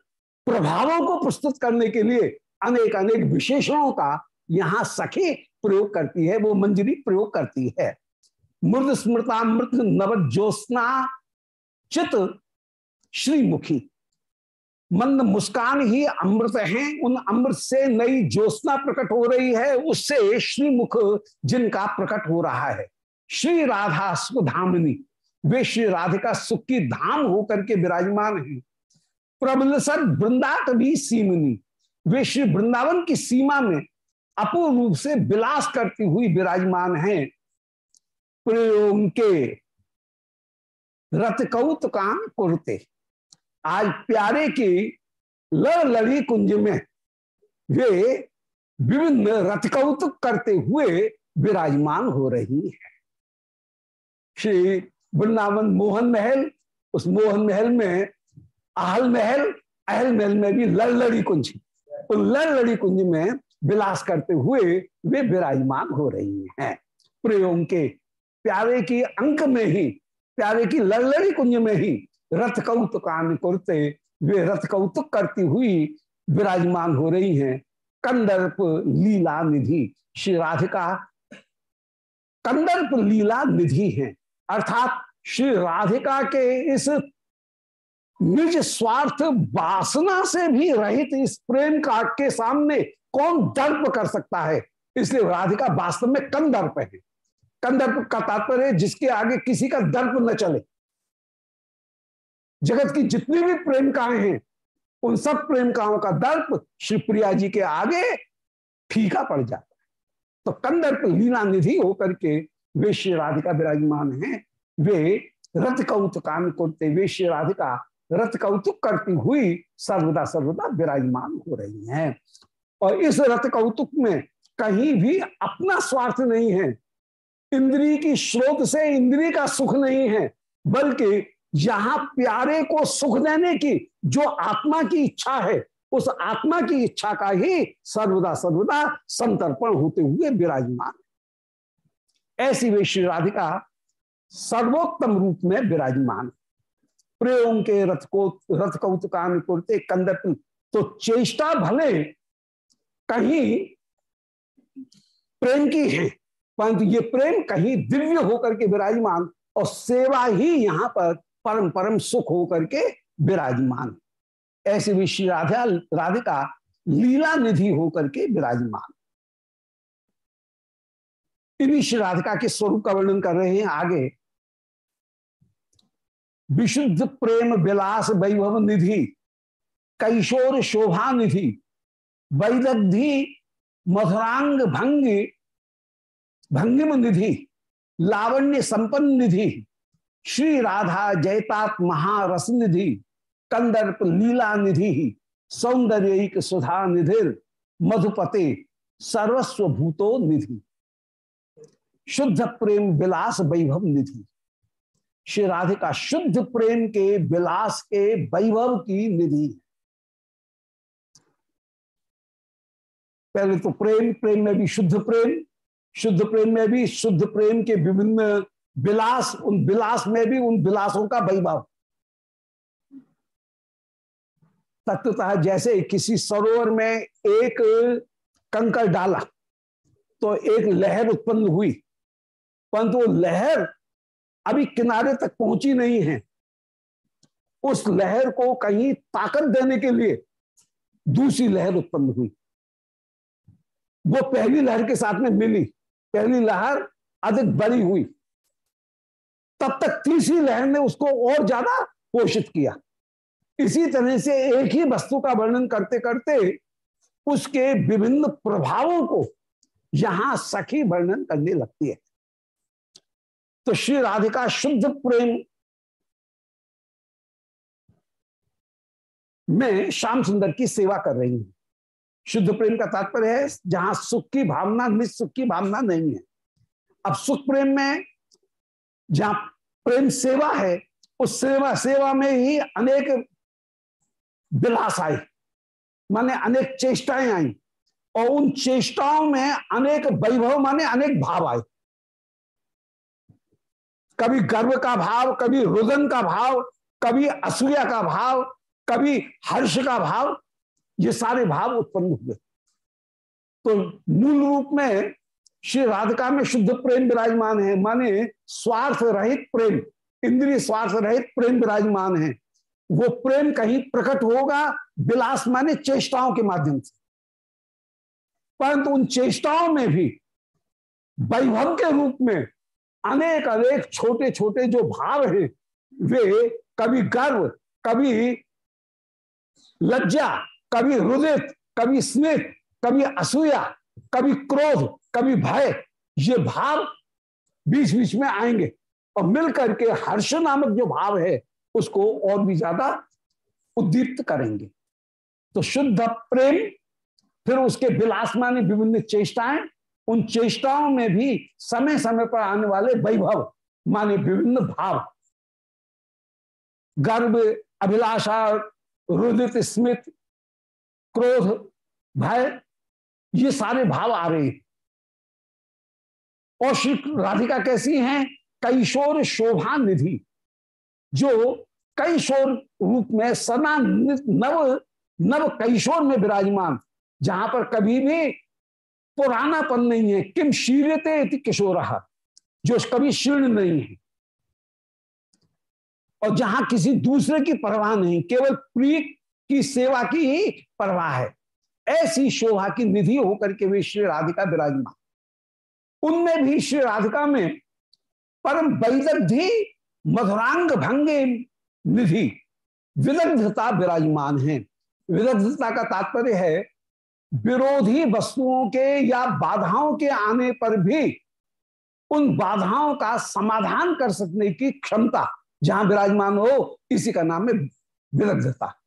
प्रभावों को प्रस्तुत करने के लिए अनेक अनेक विशेषणों का यहाँ सखी प्रयोग करती है, वो मंजरी प्रयोग करती है। मृद स्मृता मृत नव ज्योत्ना चित श्रीमुखी। मंद मुस्कान ही अमृत है, उन अमृत से नई ज्योत्ना प्रकट हो रही है, उससे श्रीमुख जिनका प्रकट हो रहा है। श्री राधा सुधामिनी, वे श्री राधिका सुख की धाम होकर के विराजमान है। प्रबल सर वृंदाट भी सीमनी। वे श्री वृंदावन की सीमा में अपूर्ण रूप से विलास करती हुई विराजमान है। प्रयोग के रथ कौत काम कुरते। आज प्यारे की लड़ लड़ी कुंज में वे विभिन्न रथ कौतुक करते हुए विराजमान हो रही है। श्री वृंदावन मोहन महल, उस मोहन महल में आहल महल अहल महल में भी लड़लड़ी कुंज। तो लड़लड़ी कुंज में विलास करते हुए वे विराजमान हो रही हैं। प्रयोग के प्यारे की अंक में ही, प्यारे की लड़लड़ी कुंज में ही रथ कौतुकान करते वे रथ कौतुक करती हुई विराजमान हो रही हैं। कंदर्प लीला निधि, श्री राधिका। कंदर्प लीला निधि हैं। अर्थात श्री राधिका के इस निज स्वार्थ वासना से भी रहित इस प्रेम का के सामने कौन दर्प कर सकता है? इसलिए राधिका वास्तव में कंदर्प है। कंदर्प का तात्पर्य जिसके आगे किसी का दर्प न चले। जगत की जितनी भी प्रेमिकाएँ हैं, उन सब प्रेमिकाओं का दर्प श्री प्रिया जी के आगे फीका पड़ जाता है। तो कंदर्प लीला निधि होकर के वे श्री राधिका विराजमान हैं। वे रथ कौतुकान करते, वे श्री राधिका रथ कौतुक करती हुई सर्वदा सर्वदा विराजमान हो रही हैं। और इस रथ कौतुक में कहीं भी अपना स्वार्थ नहीं है। इंद्री की स्रोत से इंद्री का सुख नहीं है, बल्कि यहाँ प्यारे को सुख देने की जो आत्मा की इच्छा है, उस आत्मा की इच्छा का ही सर्वदा सर्वदा संतर्पण होते हुए विराजमान। ऐसी वे श्री राधिका सर्वोत्तम रूप में विराजमान प्रयोग के रथ को, रथ कौतुकान करते कंदप तो चेष्टा भले कहीं प्रेम की है, परंतु ये प्रेम कहीं दिव्य होकर के विराजमान और सेवा ही यहाँ पर परम परम सुख होकर के विराजमान। ऐसे भी श्री राधा, राधिका लीला निधि होकर के विराजमान। इन्हीं श्री राधिका के स्वरूप का वर्णन कर रहे हैं आगे। विशुद्ध प्रेम विलास वैभव निधि, कैशोर शोभा निधि वैदग्धि मधुरांग भंगी, भंगिम निधि, लावण्य संपन्न निधि, श्री राधा जयतात महारस निधि, कंदर्प लीला निधि सौंदर्य सुधा निधिर, मधुपते सर्वस्व भूतो निधि। शुद्ध प्रेम विलास वैभव निधि। श्री राधिका शुद्ध प्रेम के विलास के वैभव की निधि। पहले तो प्रेम प्रेम में भी शुद्ध प्रेम शुद्ध प्रेम में भी, शुद्ध प्रेम के विभिन्न विलास, उन विलास में भी, उन विलासों का वैभव। तत्वतः जैसे किसी सरोवर में एक कंकर डाला तो एक लहर उत्पन्न हुई, परंतु लहर अभी किनारे तक पहुँची नहीं है। उस लहर को कहीं ताकत देने के लिए दूसरी लहर उत्पन्न हुई। वो पहली लहर के साथ में मिली। पहली लहर अधिक बड़ी हुई। तब तक तीसरी लहर ने उसको और ज़्यादा पोषित किया। इसी तरह से एक ही वस्तु का वर्णन करते करते उसके विभिन्न प्रभावों को यहाँ सखी वर्णन करने लगती है। तो श्री राधिका शुद्ध प्रेम। में श्याम सुंदर की सेवा कर रही है। शुद्ध प्रेम का तात्पर्य है, जहाँ सुख की भावना निज सुख की भावना नहीं है। अब सुख प्रेम में जहाँ प्रेम सेवा है, उस सेवा सेवा में ही अनेक विलास आई माने अनेक चेष्टाएँ आई, और उन चेष्टाओं में अनेक वैभव, माने अनेक भाव आए। कभी गर्व का भाव, कभी रुदन का भाव, कभी असूया का भाव, कभी हर्ष का भाव, ये सारे भाव उत्पन्न हुए। तो मूल रूप में श्री राधिका में शुद्ध प्रेम विराजमान है, माने स्वार्थ रहित प्रेम, इंद्रिय स्वार्थ रहित प्रेम विराजमान है। वो प्रेम कहीं प्रकट होगा, विलास माने चेष्टाओं के माध्यम से। परंतु उन चेष्टाओं में भी वैभव के रूप में अनेक अनेक छोटे छोटे जो भाव हैं, वे कभी गर्व, कभी लज्जा, कभी हृदय, कभी स्नेह, कभी असूया, कभी क्रोध, कभी भय, ये भाव बीच बीच में आएँगे। और मिलकर के हर्ष नामक जो भाव है, उसको और भी ज़्यादा उद्दीप्त करेंगे। तो शुद्ध प्रेम, फिर उसके विलास विलासमानी विभिन्न चेष्टाएँ उन चेष्टाओं में भी समय समय पर आने वाले वैभव, माने विभिन्न भाव। गर्भ, अभिलाषा, रुदित, स्मित, क्रोध, भय, ये सारे भाव आ रहे हैं। और श्री राधिका कैसी हैं? कैशोर शोभा निधि जो कैशोर रूप में सना नव नव कैशोर में विराजमान, जहाँ पर कभी भी पुरानापन नहीं है। किम शीरते किशोर, जो कभी शीर्ण नहीं है। और जहाँ किसी दूसरे की परवाह नहीं, केवल प्रिय की सेवा की परवाह है। ऐसी शोभा की निधि होकर के वे श्री राधिका विराजमान। उनमें भी श्री राधिका में परम वैदग्धि मधुरांग भंगे निधि, विदग्धता विराजमान है। विदग्धता का तात्पर्य है विरोधी वस्तुओं के या बाधाओं के आने पर भी उन बाधाओं का समाधान कर सकने की क्षमता जहाँ विराजमान हो, इसी का नाम है विदग्धता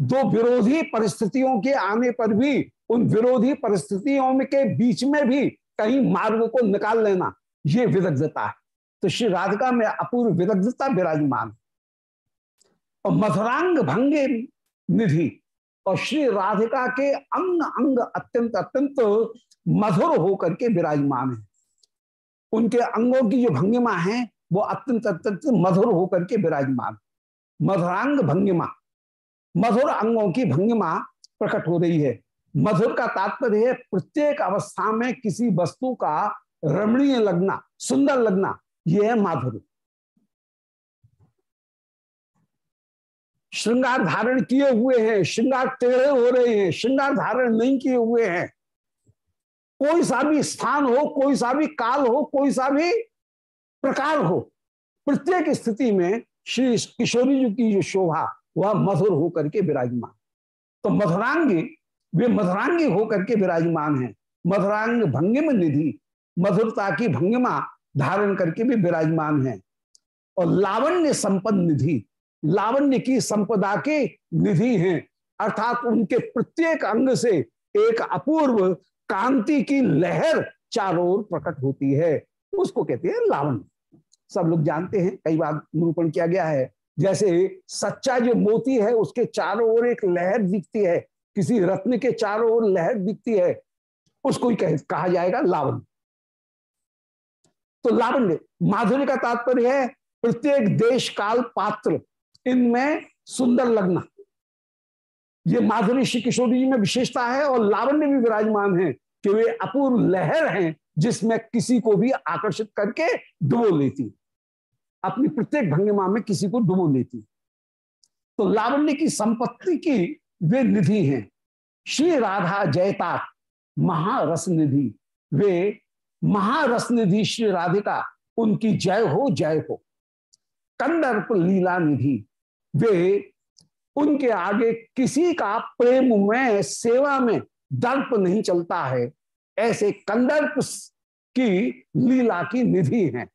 दो विरोधी परिस्थितियों के आने पर भी, उन विरोधी परिस्थितियों के बीच में भी कहीं मार्ग को निकाल लेना, ये विदग्धता है। तो श्री राधिका में अपूर्व विदग्धता विराजमान। और मधुरांग भंगे निधि और श्री राधिका के अंग अंग अत्यंत अत्यंत मधुर होकर के विराजमान है। उनके अंगों की जो भंगिमा है, वो अत्यंत अत्यंत मधुर होकर के विराजमान। मधुरांग भंगिमा, मधुर अंगों की भंगिमा प्रकट हो रही है। मधुर का तात्पर्य है, प्रत्येक अवस्था में किसी वस्तु का रमणीय लगना, सुंदर लगना यह है माधुर्य। श्रृंगार धारण किए हुए हैं, श्रृंगार टेढ़े हो रहे हैं, श्रृंगार धारण नहीं किए हुए हैं। कोई सा भी स्थान हो, कोई सा भी काल हो, कोई सा भी प्रकार हो, प्रत्येक स्थिति में श्री किशोरी जी की जो शोभा, वह मधुर होकर के विराजमान। तो मधुरांगी, वे मधुरांगी होकर के विराजमान है। मधुरांग भंगिम निधि, मधुरता की भंगिमा धारण करके भी विराजमान है। और लावण्य संपन्न निधि लावण्य की संपदा के निधि हैं। अर्थात उनके प्रत्येक अंग से एक अपूर्व कांति की लहर चारों ओर प्रकट होती है। उसको कहते हैं लावण्य। सब लोग जानते हैं कई बार निरूपण किया गया है। जैसे सच्चा जो मोती है उसके चारों ओर एक लहर दिखती है। किसी रत्न के चारों ओर लहर दिखती है। उसको ही कह, कहा जाएगा लावण्य। तो लावण्य माधुर्य का तात्पर्य है प्रत्येक देश काल पात्र इनमें सुंदर लगना। ये माधुरी श्री किशोरी जी में विशेषता है और लावण्य भी विराजमान है कि वे अपूर्व लहर हैं जिसमें किसी को भी आकर्षित करके डुबो लेती अपनी प्रत्येक भंगिमा में किसी को डुबो लेती तो लावण्य की संपत्ति की वे निधि हैं। श्री राधा जयता महारस निधि वे महारस निधि श्री राधिका, उनकी जय हो जय हो। कंदर्प लीला निधि। वे उनके आगे किसी का प्रेम में, सेवा में दर्प नहीं चलता है। ऐसे कंदर्प की लीला की निधि है।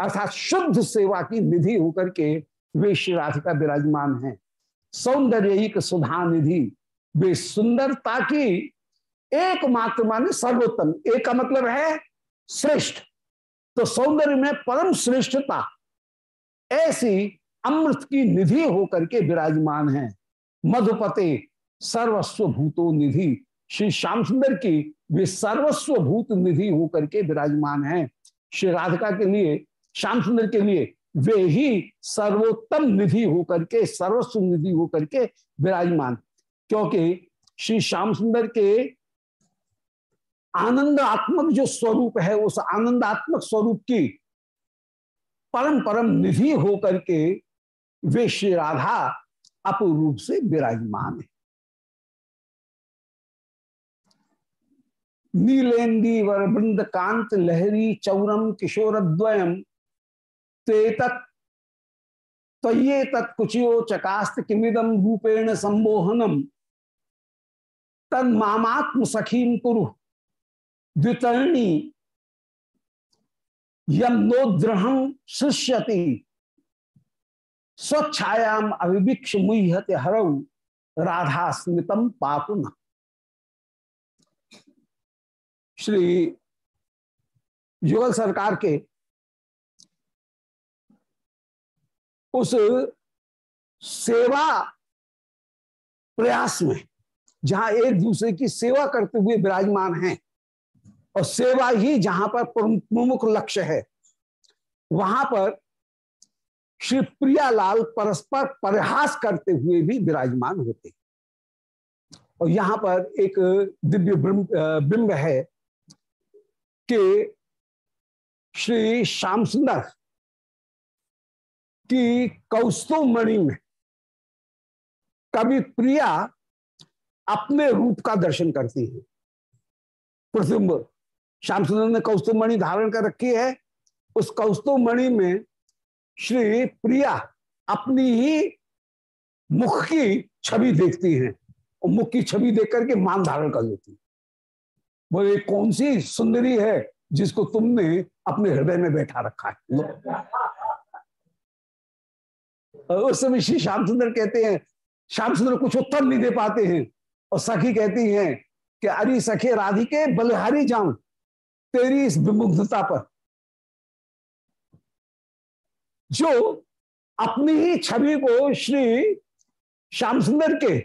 अर्थात शुद्ध सेवा की निधि होकर के वे श्री राधिका विराजमान है। सौंदर्य सुधा निधि। वे सुंदरता की एकमात्र माने सर्वोत्तम। एक का मतलब है श्रेष्ठ। तो सौंदर्य में परम श्रेष्ठता। ऐसी अमृत की निधि होकर के विराजमान है। मधुपते सर्वस्व भूतो निधि। श्री श्याम सुंदर की वे सर्वस्व भूत निधि होकर के विराजमान है। श्री राधिका के लिए, श्याम सुंदर के लिए वे ही सर्वोत्तम निधि होकर के, सर्वस्व निधि होकर के विराजमान। क्योंकि श्री श्याम सुंदर के आनंदात्मक जो स्वरूप है, उस आनंदात्मक स्वरूप की परम परम निधि होकर के वे श्री राधा अपूरूप से विराजमान है। नीलेंदी वर वृंद कांत लहरी चौरम किशोरद्वयम तेतत त्वये तत्कुचियो चकास्त किमिदम रूपेण संबोहनम तन मामात्म सखीम कुरु, द्वितरणी यम नोद्रहम शिष्यति स्वच्छायाम अविभिक्ष मुहते हरऊ राधा स्मितम पापुन श्री युगल सरकार के उस सेवा प्रयास में, जहाँ एक दूसरे की सेवा करते हुए विराजमान हैं, और सेवा ही जहाँ पर प्रमुख लक्ष्य है, वहाँ पर श्री प्रियालाल परस्पर प्रयास करते हुए भी विराजमान होते और यहाँ पर एक दिव्य बिंब है कि श्री श्याम सुंदर की कौस्तु मणि में कभी प्रिया अपने रूप का दर्शन करती है। प्रतिम्ब श्याम सुंदर ने कौस्तुभ मणि धारण कर रखी है। उस कौस्तुभ मणि में श्री प्रिया अपनी ही मुख की छवि देखती हैं और मुख की छवि देख करके मान धारण कर लेती बोले कौन सी सुंदरी है जिसको तुमने अपने हृदय में बैठा रखा है? उस समय श्री श्याम सुंदर कहते हैं श्याम सुंदर कुछ उत्तर नहीं दे पाते हैं। और सखी कहती हैं कि अरे सखे राधिके बलिहारी जाऊँ तेरी इस विमुग्धता पर। जो अपनी ही छवि को श्री श्याम सुंदर के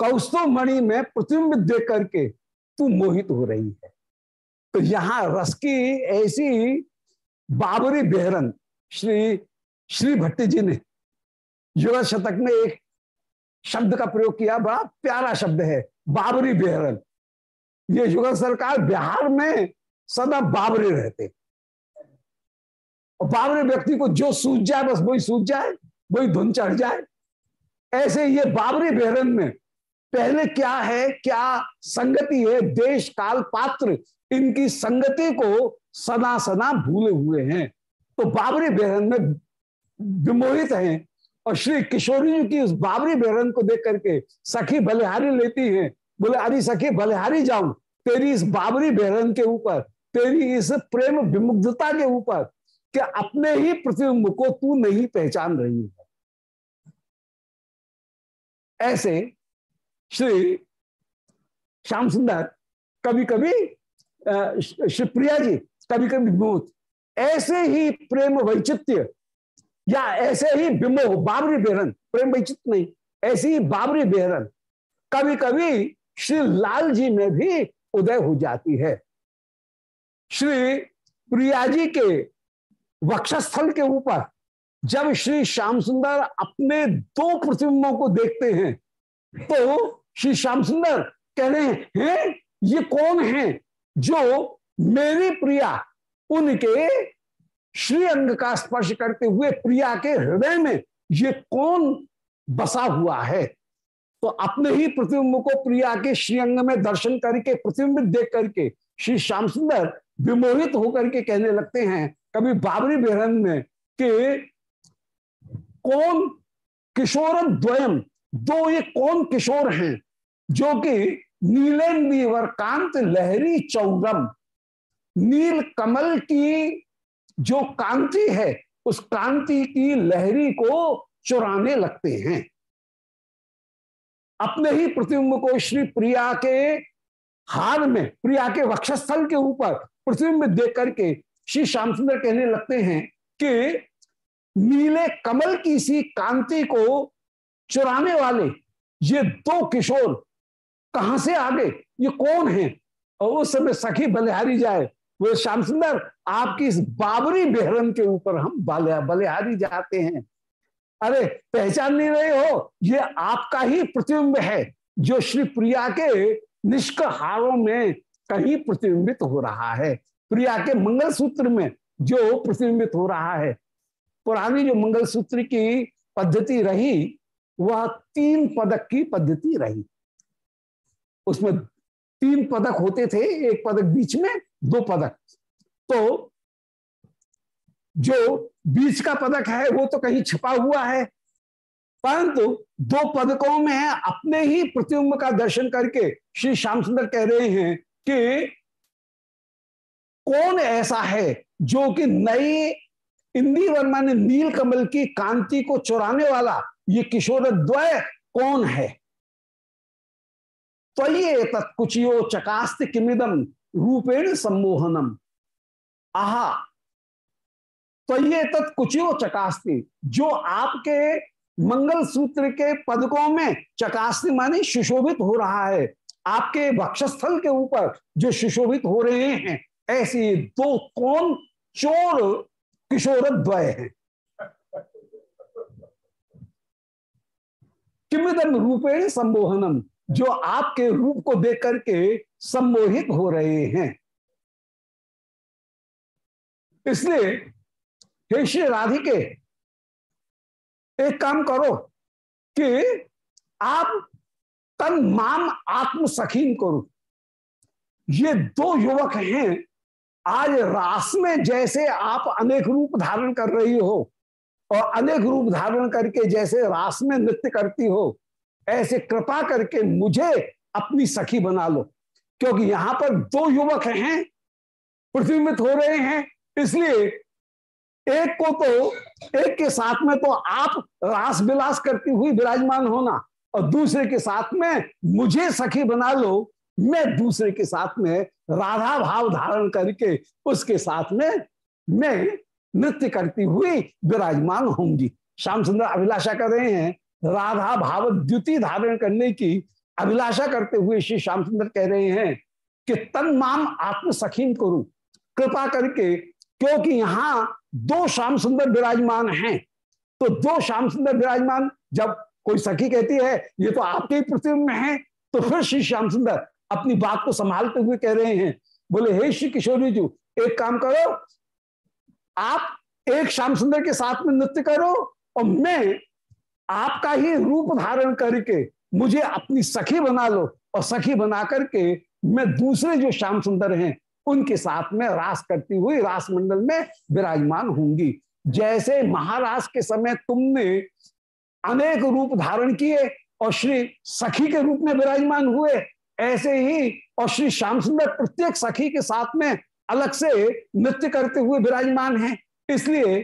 कौस्तु मणि में प्रतिबिंबित देख करके तू मोहित हो रही है। तो यहाँ रस की ऐसी बाबरी बेहरन श्री श्री भट्टी जी ने युग शतक में एक शब्द का प्रयोग किया। बड़ा प्यारा शब्द है, बाबरी बेहरन। ये युगल सरकार बिहार में सदा बाबरे रहते। और बाबरे व्यक्ति को जो सूझ जाए, बस वही सूझ जाए, वही धुन चढ़ जाए। ऐसे ये बाबरी बेहरन में पहले क्या है, क्या संगति है? देश काल पात्र इनकी संगति को सदा सदा भूले हुए हैं। तो बाबरी बेहरन में विमोहित हैं और श्री किशोरी जी की उस बाबरी बेहरन को देख करके सखी बलिहारी लेती हैं। बोले, अरे सखी, बलिहारी जाऊँ, तेरी इस बाबरी बेहरन के ऊपर, तेरी इस प्रेम विमुग्धता के ऊपर कि अपने ही प्रतिबिंब को तू नहीं पहचान रही है? ऐसे श्री श्याम सुंदर कभी कभी श्री प्रिया जी कभी कभी विमोद ऐसे ही प्रेम वैचित्य या ऐसे ही विमोह बाबरी बेहरन, प्रेम वैचित्य नहीं, ऐसी ही बाबरी बेहरन कभी कभी श्री लाल जी में भी उदय हो जाती है। श्री प्रिया जी के वक्षस्थल के ऊपर जब श्री श्याम सुंदर अपने दो प्रतिबिंबों को देखते हैं तो श्री श्याम सुंदर कह रहे हैं ये कौन है जो मेरी प्रिया, उनके श्री अंग का स्पर्श करते हुए प्रिया के हृदय में ये कौन बसा हुआ है? तो अपने ही प्रतिबिंब को प्रिया के श्रीअंग में दर्शन करके प्रतिबिंबित देख करके श्री श्याम सुंदर विमोहित होकर के कहने लगते हैं कभी बाबरी बेहन में कि कौन किशोर द्वयम, दो ये कौन किशोर हैं, जो कि नीलेन्द्र कांत लहरी, चौरम। नील कमल की जो कांति है, उस कांति की लहरी को चुराने लगते हैं। अपने ही प्रतिबिंब को श्री प्रिया के हार में, प्रिया के वक्षस्थल के ऊपर प्रतिबिंब देख करके श्री श्याम सुंदर कहने लगते हैं कि नीले कमल की सी कांति को चुराने वाले ये दो किशोर कहाँ से आ गए? ये कौन है? और उस समय सखी बलिहारी जाए। वो श्याम सुंदर, आपकी इस बाबरी बेहरन के ऊपर हम बलिहारी जाते हैं। अरे, पहचान नहीं रहे हो? ये आपका ही प्रतिबिंब है, जो श्री प्रिया के निष्क हारों में कहीं प्रतिबिंबित हो रहा है। प्रिया के मंगल सूत्र में जो प्रतिबिंबित हो रहा है। पुरानी जो मंगल सूत्र की पद्धति रही, वह तीन पदक की पद्धति रही। उसमें तीन पदक होते थे, एक पदक बीच में, दो पदक। तो जो बीच का पदक है, वो तो कहीं छिपा हुआ है, परंतु दो पदकों में अपने ही प्रतिबिंब का दर्शन करके श्री श्याम सुंदर कह रहे हैं कि कौन ऐसा है जो कि नई इंदी वर्मा ने नील कमल की कांति को चुराने वाला ये किशोर द्वय कौन है? तो ये तत्कुचियो चकास्त किमिदम रूपेण सम्मोहनम। आहा तो ये तत्कुचियो चकास्ती, जो आपके मंगल सूत्र के पदकों में चकास्ती माने सुशोभित हो रहा है। आपके वक्षस्थल के ऊपर जो सुशोभित हो रहे हैं ऐसे दो कौन चोर किशोर द्वय है? किमिदम रूपेण संबोहनम जो आपके रूप को देख करके सम्मोहित हो रहे हैं। इसलिए, हे श्री राधिके, एक काम करो कि आप तन माम आत्म सखीन करो। ये दो युवक हैं आज रास में जैसे आप अनेक रूप धारण कर रही हो और अनेक रूप धारण करके जैसे रास में नृत्य करती हो, ऐसे कृपा करके मुझे अपनी सखी बना लो। क्योंकि यहाँ पर दो युवक हैं, प्रतिबिंबित हो रहे हैं, इसलिए एक को तो एक के साथ में तो आप रास विलास करती हुई विराजमान होना और दूसरे के साथ में मुझे सखी बना लो मैं दूसरे के साथ में राधा भाव धारण करके उसके साथ में मैं नृत्य करती हुई विराजमान होंगी श्याम सुंदर अभिलाषा कर रहे हैं, राधा भाव द्युति धारण करने की अभिलाषा करते हुए श्री श्याम सुंदर कह रहे हैं कि तन माम आत्म सखीन करूँ, कृपा करके क्योंकि यहाँ दो श्याम सुंदर विराजमान हैं तो दो श्याम सुंदर विराजमान जब कोई सखी कहती है, ये तो आपके ही प्रतिबिंब में है तो फिर श्री श्याम सुंदर अपनी बात को संभालते हुए कह रहे हैं। बोले, हे श्री किशोरी जी, एक काम करो, आप एक श्याम सुंदर के साथ में नृत्य करो और मैं आपका ही रूप धारण करके मुझे अपनी सखी बना लो और सखी बना करके मैं दूसरे जो श्याम सुंदर हैं, उनके साथ में रास करती हुई रास मंडल में विराजमान होंगी जैसे महाराज के समय तुमने अनेक रूप धारण किए और श्री सखी के रूप में विराजमान हुए ऐसे ही, और श्री श्याम सुंदर प्रत्येक सखी के साथ में अलग से नृत्य करते हुए विराजमान हैं। इसलिए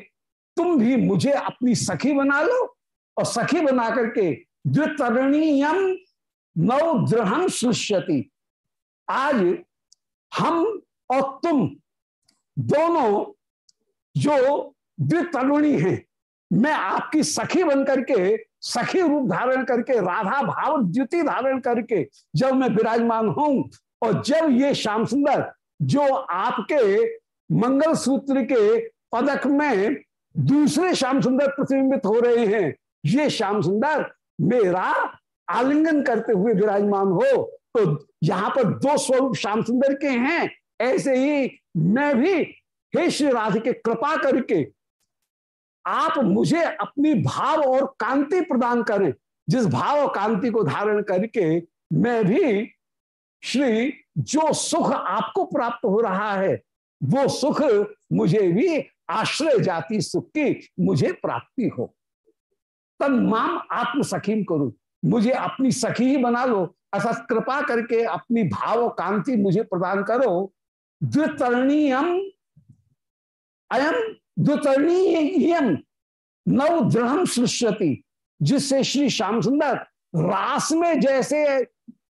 तुम भी मुझे अपनी सखी बना लो, और सखी बना करके द्वितरणीयम नव दृढ़ सृष्यति। आज हम और तुम दोनों जो द्वितरुणी हैं, मैं आपकी सखी बन करके सखी रूप धारण करके, राधा भाव द्युति धारण करके जब मैं विराजमान हूँ, और जब ये श्याम सुंदर जो आपके मंगल सूत्र के पदक में दूसरे श्याम सुंदर प्रतिबिंबित हो रहे हैं, ये श्याम सुंदर मेरा आलिंगन करते हुए विराजमान हो तो यहाँ पर दो स्वरूप श्याम सुंदर के हैं, ऐसे ही मैं भी हे श्री राधे के कृपा करके आप मुझे अपनी भाव और कांति प्रदान करें। जिस भाव और कांति को धारण करके मैं भी श्री, जो सुख आपको प्राप्त हो रहा है, वो सुख मुझे भी आश्रय जाति सुख की मुझे प्राप्ति हो। तब माम आत्म सखीम करूँ। मुझे अपनी सखी ही बना लो। अर्थात कृपा करके अपनी भाव और कांति मुझे प्रदान करो। द्वितरणीयम अयम द्वितरणीयम नव दृढ़ सृष्यति जिससे श्री श्याम सुंदर रास में जैसे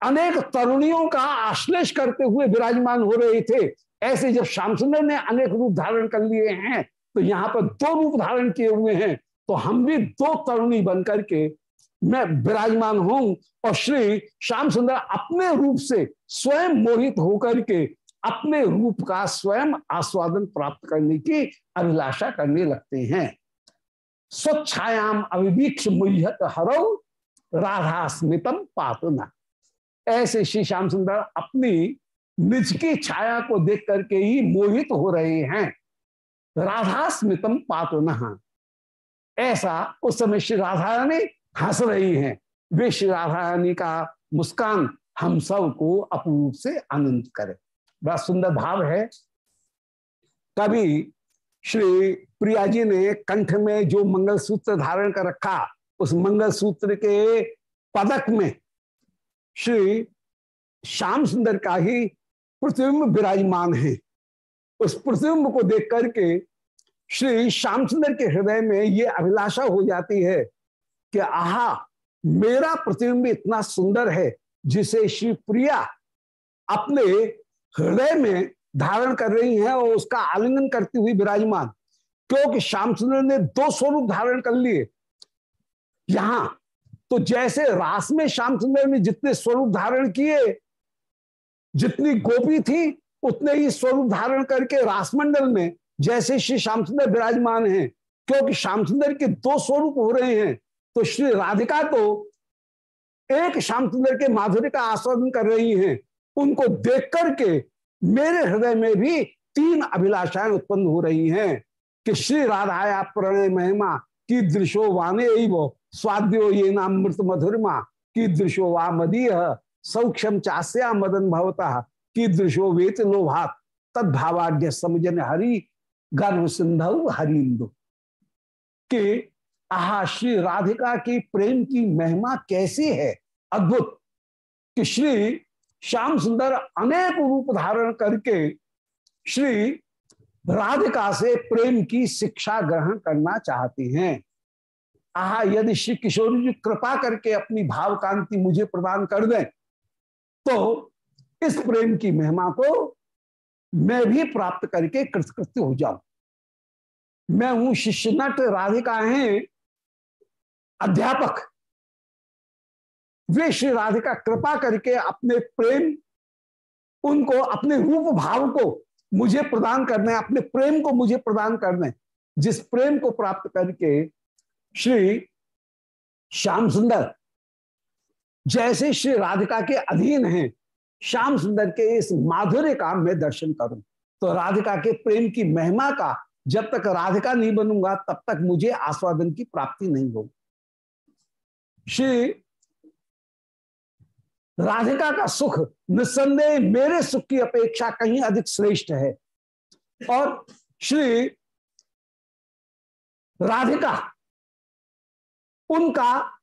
अनेक तरुणियों का आश्लेष करते हुए विराजमान हो रहे थे, ऐसे जब श्याम सुंदर ने अनेक रूप धारण कर लिए हैं तो यहाँ पर दो रूप धारण किए हुए हैं तो हम भी दो तरुणी बन करके मैं विराजमान हूँ और श्री श्याम सुंदर अपने रूप से स्वयं मोहित होकर के अपने रूप का स्वयं आस्वादन प्राप्त करने की अभिलाषा करने लगते हैं। स्वच्छायाम अविवीक्ष मुहत हरौ राधा स्मितम पातना। ऐसे श्री श्याम सुंदर अपनी निज की छाया को देख करके ही मोहित हो रहे हैं। राधा स्मितम पातो नहा ऐसा उस समय श्री राधा रानी हंस रही हैं। वे श्री राधा रानी का मुस्कान हम सबको अपूर्व से आनंद करे। बड़ा सुंदर भाव है। कभी श्री प्रिया जी ने कंठ में जो मंगल सूत्र धारण कर रखा, उस मंगल सूत्र के पदक में श्री श्याम सुंदर का ही प्रतिबिंब विराजमान है। उस प्रतिबिंब को देख करके श्री श्याम सुंदर के हृदय में ये अभिलाषा हो जाती है कि आहा, मेरा प्रतिबिंब इतना सुंदर है, जिसे श्री प्रिया अपने हृदय में धारण कर रही हैं और उसका आलिंगन करती हुई विराजमान। क्योंकि श्याम सुंदर ने दो स्वरूप धारण कर लिए। यहाँ तो जैसे रास में श्याम सुंदर ने जितने स्वरूप धारण किए, जितनी गोपी थी, उतने ही स्वरूप धारण करके रासमंडल में जैसे श्री श्याम सुंदर विराजमान हैं। क्योंकि श्याम सुंदर के दो स्वरूप हो रहे हैं तो श्री राधिका तो एक श्याम सुंदर के माधुर्य का आस्वादन कर रही हैं। उनको देख करके मेरे हृदय में भी तीन अभिलाषाएँ उत्पन्न हो रही हैं कि श्री राधाया प्रणय महिमा की दृशो वाने वो स्वाद्यो ये नाम मृत मधुरमा की दृशो वा मदीय सौक्षम चास्या मदन भवता की दृशो वेत लोभात तदभावाग्य समझन हरि, गर्भ सिंधु हरिंदु कि आहा, श्री राधिका की प्रेम की महिमा कैसी है? अद्भुत। कि श्री श्याम सुंदर अनेक रूप धारण करके श्री राधिका से प्रेम की शिक्षा ग्रहण करना चाहती हैं। आहा, यदि श्री किशोर जी कृपा करके अपनी भाव कांति मुझे प्रदान कर दें तो इस प्रेम की महिमा को मैं भी प्राप्त करके कृतकृत्य हो जाऊँ। मैं हूँ शिष्य नट राधिका हैं, अध्यापक। वे श्री राधिका कृपा करके अपने प्रेम, उनको, अपने रूप भाव को मुझे प्रदान करने, अपने प्रेम को मुझे प्रदान करने, जिस प्रेम को प्राप्त करके श्री श्याम सुंदर जैसे श्री राधिका के अधीन हैं, श्याम सुंदर के इस माधुर्य का मैं दर्शन करूँ। तो राधिका के प्रेम की महिमा का जब तक राधिका नहीं बनूँगा, तब तक मुझे आस्वादन की प्राप्ति नहीं होगी। श्री राधिका का सुख निस्संदेह मेरे सुख की अपेक्षा कहीं अधिक श्रेष्ठ है। और श्री राधिका, उनका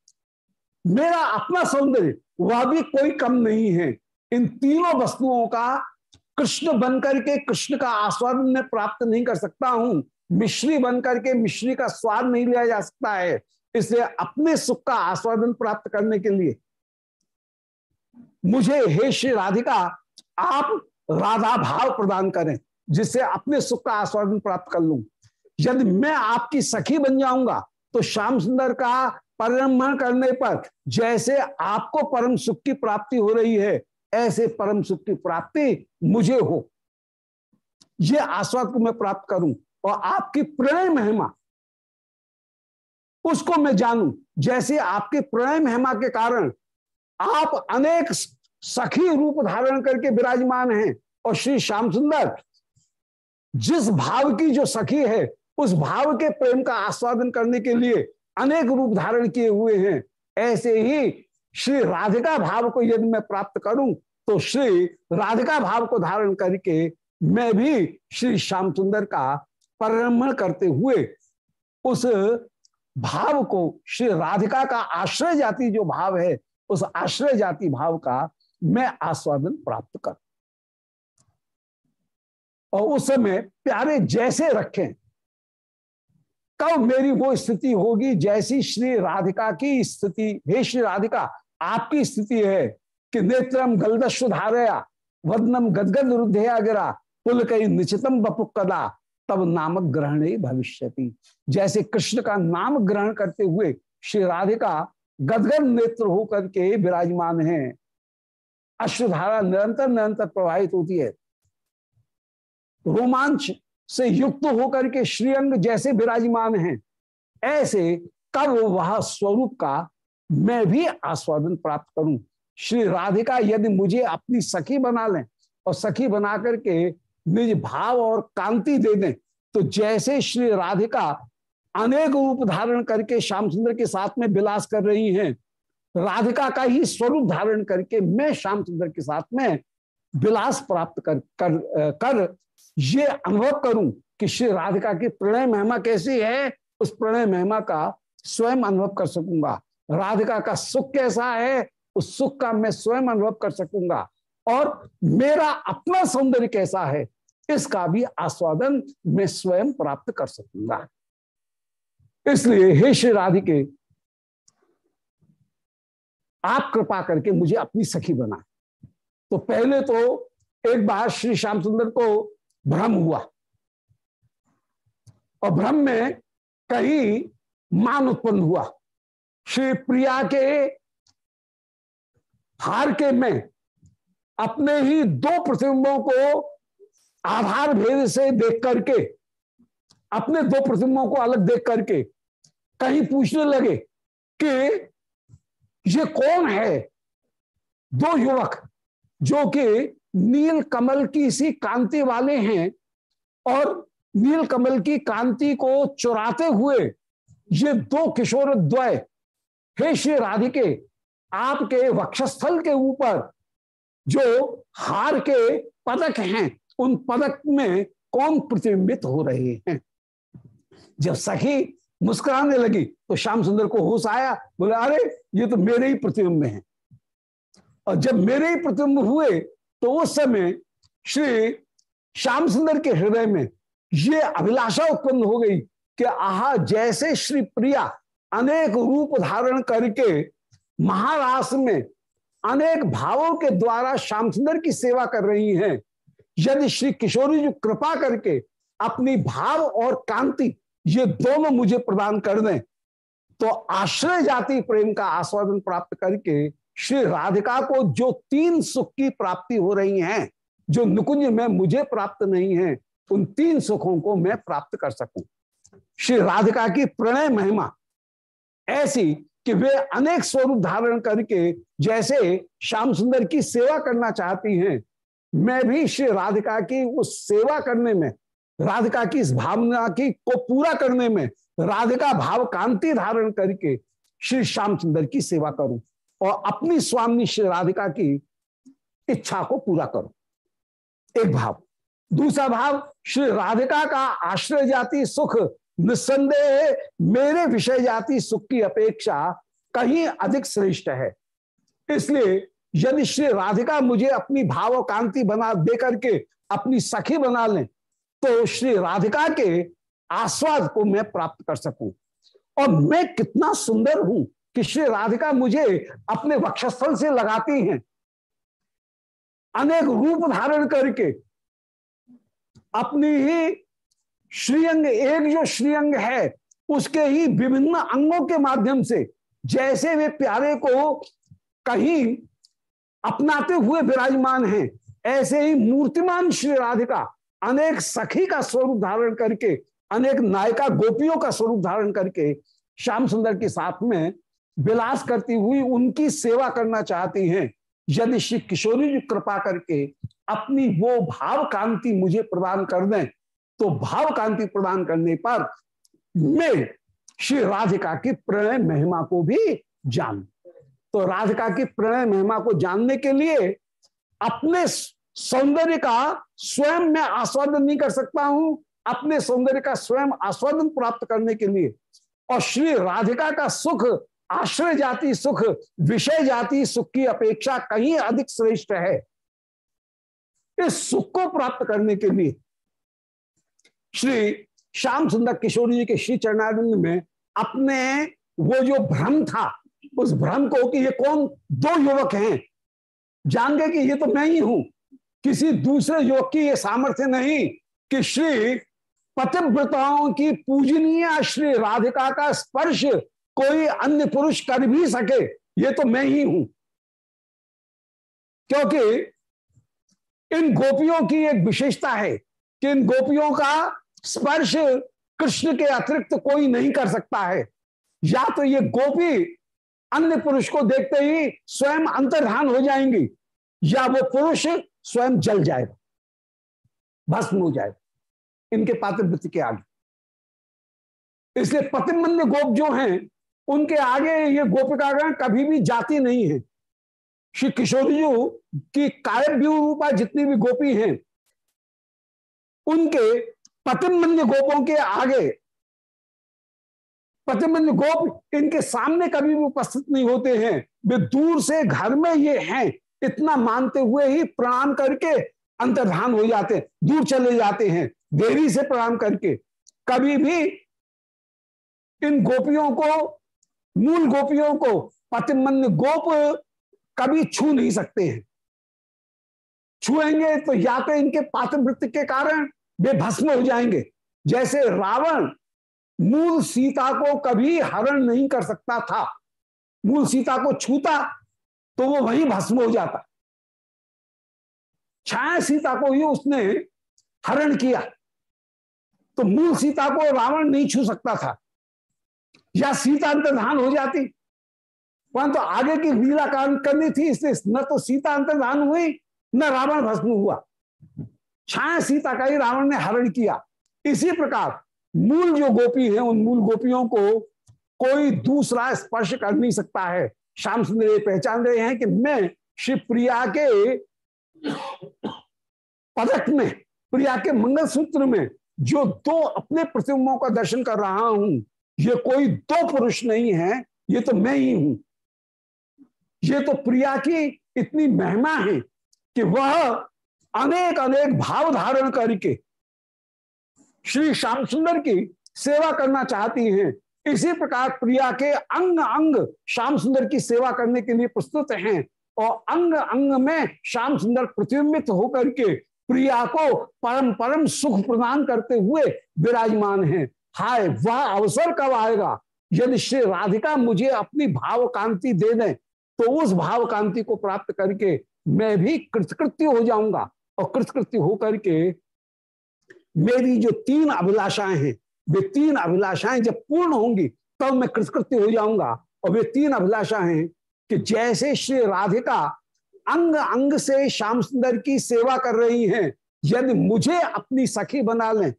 मेरा अपना सौंदर्य, वह भी कोई कम नहीं है। इन तीनों वस्तुओं का कृष्ण बनकर के कृष्ण का आस्वादन में प्राप्त नहीं कर सकता हूँ। मिश्री बनकर के मिश्री का स्वाद नहीं लिया जा सकता है। इसलिए अपने सुख का आस्वादन प्राप्त करने के लिए मुझे हे श्री राधिका, आप राधा भाव प्रदान करें, जिससे अपने सुख का आस्वादन प्राप्त कर लू। यदि मैं आपकी सखी बन जाऊँगा तो श्याम सुंदर का परम्भण करने पर जैसे आपको परम सुख की प्राप्ति हो रही है, ऐसे परम सुख की प्राप्ति मुझे हो। ये आस्वाद को मैं प्राप्त करूँ और आपकी प्रणय महिमा, उसको मैं जानूं। जैसे आपके प्रणय महिमा के कारण आप अनेक सखी रूप धारण करके विराजमान हैं। और श्री श्याम सुंदर, जिस भाव की जो सखी है, उस भाव के प्रेम का आस्वादन करने के लिए अनेक रूप धारण किए हुए हैं। ऐसे ही श्री राधिका भाव को यदि मैं प्राप्त करूँ तो श्री राधिका भाव को धारण करके मैं भी श्री श्याम सुंदर का परिरमण करते हुए उस भाव को, श्री राधिका का आश्रय जाति जो भाव है, उस आश्रय जाति भाव का मैं आस्वादन प्राप्त कर। और उस समय प्यारे जैसे रखें। कब मेरी वो स्थिति होगी जैसी श्री राधिका की स्थिति, हे श्री राधिका, आपकी स्थिति है कि नेत्रम गलदस्व धारया वदनम गदगद रुद्धया गिरा, पुल कई निचितम बपुकदा तब नामक ग्रहण ही भविष्य जैसे कृष्ण का नाम ग्रहण करते हुए श्री राधिका गदगद नेत्र होकर के विराजमान है अश्वधारा निरंतर निरंतर प्रवाहित होती है। रोमांच से युक्त होकर के श्रीअंग जैसे विराजमान हैं, ऐसे कब वह स्वरूप का मैं भी आस्वादन प्राप्त करूँ। श्री राधिका, यदि मुझे अपनी सखी बना लें और सखी बना करके निज भाव और कांति दे दें तो जैसे श्री राधिका अनेक रूप धारण करके श्याम सुंदर के साथ में विलास कर रही हैं राधिका का ही स्वरूप धारण करके मैं श्याम सुंदर के साथ में विलास प्राप्त कर कर कर ये अनुभव करूँ कि श्री राधिका की प्रणय महिमा कैसी है, उस प्रणय महिमा का स्वयं अनुभव कर सकूँगा। राधिका का सुख कैसा है, उस सुख का मैं स्वयं अनुभव कर सकूँगा। और मेरा अपना सौंदर्य कैसा है, इसका भी आस्वादन मैं स्वयं प्राप्त कर सकूँगा। इसलिए हे श्री राधिके आप कृपा करके मुझे अपनी सखी बना। तो पहले तो एक बार श्री श्याम सुंदर को भ्रम हुआ। और भ्रम में कहीं मान उत्पन्न हुआ। श्री प्रिया के हार के में अपने ही दो प्रतिबिंबों को आधार भेद से देख करके, अपने दो प्रतिबिंबों को अलग देख करके कहीं पूछने लगे कि ये कौन है? दो युवक, जो कि नील कमल की सी कांति वाले हैं और नील कमल की कांति को चुराते हुए ये दो किशोर द्वय, हे श्री राधिके, आपके वक्षस्थल के ऊपर जो हार के पदक हैं, उन पदक में कौन प्रतिबिंबित हो रहे हैं? जब सखी मुस्कुराने लगी। तो श्याम सुंदर को होश आया, बोले, अरे, ये तो मेरे ही प्रतिबिंब है। और जब मेरे ही प्रतिबिंब हुए तो उस समय श्री श्याम सुंदर के हृदय में ये अभिलाषा उत्पन्न हो गई कि आहा, जैसे श्री प्रिया अनेक रूप धारण करके महाराष्ट्र में अनेक भावों के द्वारा श्याम सुंदर की सेवा कर रही हैं, यदि श्री किशोरी जी कृपा करके अपनी भाव और कांति ये दोनों मुझे प्रदान कर दें। तो आश्रय जाति प्रेम का आस्वादन प्राप्त करके श्री राधिका को जो तीन सुख की प्राप्ति हो रही हैं, जो नुकुंज में मुझे प्राप्त नहीं है, उन तीन सुखों को मैं प्राप्त कर सकूँ। श्री राधिका की प्रणय महिमा ऐसी कि वे अनेक स्वरूप धारण करके जैसे श्याम सुंदर की सेवा करना चाहती हैं, मैं भी श्री राधिका की उस सेवा करने में राधिका की इस भावना की, को पूरा करने में राधिका भाव कांति धारण करके श्री श्याम सुंदर की सेवा करूँ और अपनी स्वामी श्री राधिका की इच्छा को पूरा करूँ। एक भाव। दूसरा भाव, श्री राधिका का आश्रय जाति सुख निस्संदेह मेरे विषय जाति सुख की अपेक्षा कहीं अधिक श्रेष्ठ है। इसलिए यदि श्री राधिका मुझे अपनी भाव कांति बना दे करके अपनी सखी बना लें तो श्री राधिका के आस्वाद को मैं प्राप्त कर सकूँ। और मैं कितना सुंदर हूँ कि श्री राधिका मुझे अपने वक्षस्थल से लगाती हैं। अनेक रूप धारण करके अपनी ही श्रीअंग, एक जो श्रीअंग है, उसके ही विभिन्न अंगों के माध्यम से जैसे वे प्यारे को कहीं अपनाते हुए विराजमान हैं, ऐसे ही मूर्तिमान श्री राधिका अनेक सखी का स्वरूप धारण करके, अनेक नायिका गोपियों का स्वरूप धारण करके श्याम सुंदर के साथ में विलास करती हुई उनकी सेवा करना चाहती हैं। यदि श्री किशोरी जी कृपा करके अपनी वो भाव कांति मुझे प्रदान कर दें तो भाव कांति प्रदान करने पर मैं श्री राधिका की प्रणय महिमा को भी जान तो राधिका की प्रणय महिमा को जानने के लिए अपने सौंदर्य का स्वयं मैं आस्वादन नहीं कर सकता हूँ अपने सौंदर्य का स्वयं आस्वादन प्राप्त करने के लिए। और श्री राधिका का सुख, आश्रय जाति सुख, विषय जाति सुख की अपेक्षा कहीं अधिक श्रेष्ठ है। इस सुख को प्राप्त करने के लिए श्री श्याम सुंदर किशोरी जी के श्री चरणारिंद में अपने वो जो भ्रम था, उस भ्रम को कि ये कौन, दो युवक हैं, जान गए कि ये तो मैं ही हूँ। किसी दूसरे योग की ये सामर्थ्य नहीं कि श्री पतिव्रताओं की पूजनीय श्री राधिका का स्पर्श कोई अन्य पुरुष कर भी सके, ये तो मैं ही हूँ। क्योंकि इन गोपियों की एक विशेषता है कि इन गोपियों का स्पर्श कृष्ण के अतिरिक्त कोई नहीं कर सकता है। या तो ये गोपी अन्य पुरुष को देखते ही स्वयं अंतर्धान हो जाएँगी, या वो पुरुष स्वयं जल जाएगा, भस्म हो जाएगा, इनके पातिवृत्ति के आगे। इसलिए पतिमन्य गोप जो हैं, उनके आगे ये गोपिकागण कभी भी जाती नहीं है। श्री किशोर जी की कायव्यू रूपा जितनी भी गोपी हैं, उनके पतिमन्य गोपों के आगे, पतिमन्य गोप इनके सामने कभी भी उपस्थित नहीं होते हैं, वे दूर से घर में ये हैं। इतना मानते हुए ही प्रणाम करके अंतर्धान हो जाते दूर चले जाते हैं, देरी से प्रणाम करके। कभी भी इन गोपियों को, मूल गोपियों को पतिमन्य गोप कभी छू नहीं सकते हैं। छुएँगे तो या तो इनके पात्र के कारण वे भस्म हो जाएँगे। जैसे रावण मूल सीता को कभी हरण नहीं कर सकता था, मूल सीता को छूता तो वो वही भस्म हो जाता। छाया सीता को ही उसने हरण किया। तो मूल सीता को रावण नहीं छू सकता था। या सीता अंतर्धान हो जाती। परंतु तो आगे की लीला काम करनी थी, इसलिए न तो सीता अंतर्धान हुई, न रावण भस्म हुआ। छाया सीता का ही रावण ने हरण किया। इसी प्रकार मूल जो गोपी है, उन मूल गोपियों को कोई दूसरा स्पर्श कर नहीं सकता है। श्याम सुंदर ये पहचान रहे हैं कि मैं शिव प्रिया के पदक में, प्रिया के मंगल सूत्र में जो दो अपने प्रतिबिंबों का दर्शन कर रहा हूँ, ये कोई दो पुरुष नहीं है, ये तो मैं ही हूँ। ये तो प्रिया की इतनी महिमा है कि वह अनेक अनेक भाव धारण करके श्री श्याम सुंदर की सेवा करना चाहती हैं। इसी प्रकार प्रिया के अंग अंग श्याम सुंदर की सेवा करने के लिए प्रस्तुत हैं और अंग अंग में श्याम सुंदर प्रतिबिंबित होकर के प्रिया को परम परम सुख प्रदान करते हुए विराजमान हैं। हाय, वह अवसर कब आएगा? यदि श्री राधिका मुझे अपनी भाव कांति दे दें तो उस भाव कांति को प्राप्त करके मैं भी कृतकृत्य हो जाऊँगा। और कृतकृत्य होकर के मेरी जो तीन अभिलाषाएँ हैं वे तीन अभिलाषाएँ जब पूर्ण होंगी, तब मैं कृतकृत्य हो जाऊँगा। और वे तीन अभिलाषा हैं कि जैसे श्री राधिका अंग अंग से श्याम सुंदर की सेवा कर रही हैं, यदि मुझे अपनी सखी बना लें,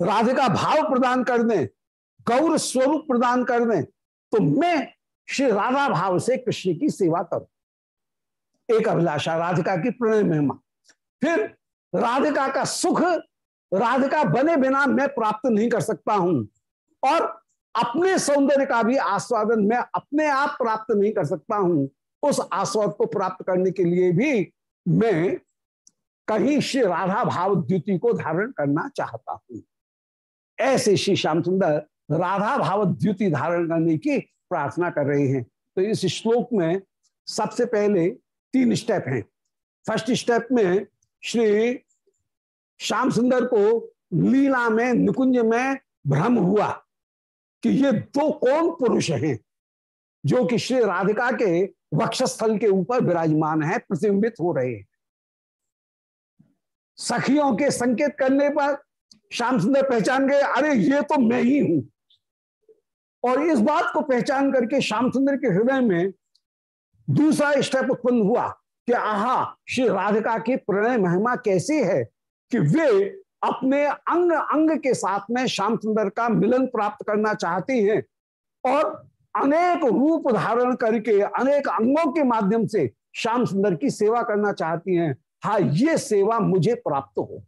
राधिका भाव प्रदान कर दें, गौर स्वरूप प्रदान कर दें तो मैं श्री राधा भाव से कृष्ण की सेवा करूँ। एक अभिलाषा, राधिका की प्रणय महिमा। फिर राधिका का सुख राधिका बने बिना मैं प्राप्त नहीं कर सकता हूँ। और अपने सौंदर्य का भी आस्वादन मैं अपने आप प्राप्त नहीं कर सकता हूँ। उस आस्वाद को प्राप्त करने के लिए भी मैं कहीं श्री राधा भाव द्युति को धारण करना चाहता हूँ। ऐसे श्री श्याम सुंदर राधा भाव द्युति धारण करने की प्रार्थना कर रहे हैं। तो इस श्लोक में सबसे पहले तीन स्टेप हैं। फ़र्स्ट स्टेप में श्री श्याम सुंदर को लीला में, निकुंज में भ्रम हुआ कि ये दो कौन पुरुष हैं जो कि श्री राधिका के वक्षस्थल के ऊपर विराजमान है, प्रतिबिंबित हो रहे हैं। सखियों के संकेत करने पर श्याम सुंदर पहचान गए, अरे, ये तो मैं ही हूँ। और इस बात को पहचान करके श्याम सुंदर के हृदय में दूसरा स्टेप उत्पन्न हुआ कि, आहा, श्री राधिका की प्रणय महिमा कैसी है? कि वे अपने अंग अंग के साथ में श्याम सुंदर का मिलन प्राप्त करना चाहती हैं और अनेक रूप धारण करके, अनेक अंगों के माध्यम से श्याम सुंदर की सेवा करना चाहती हैं। हा, ये सेवा मुझे प्राप्त हो।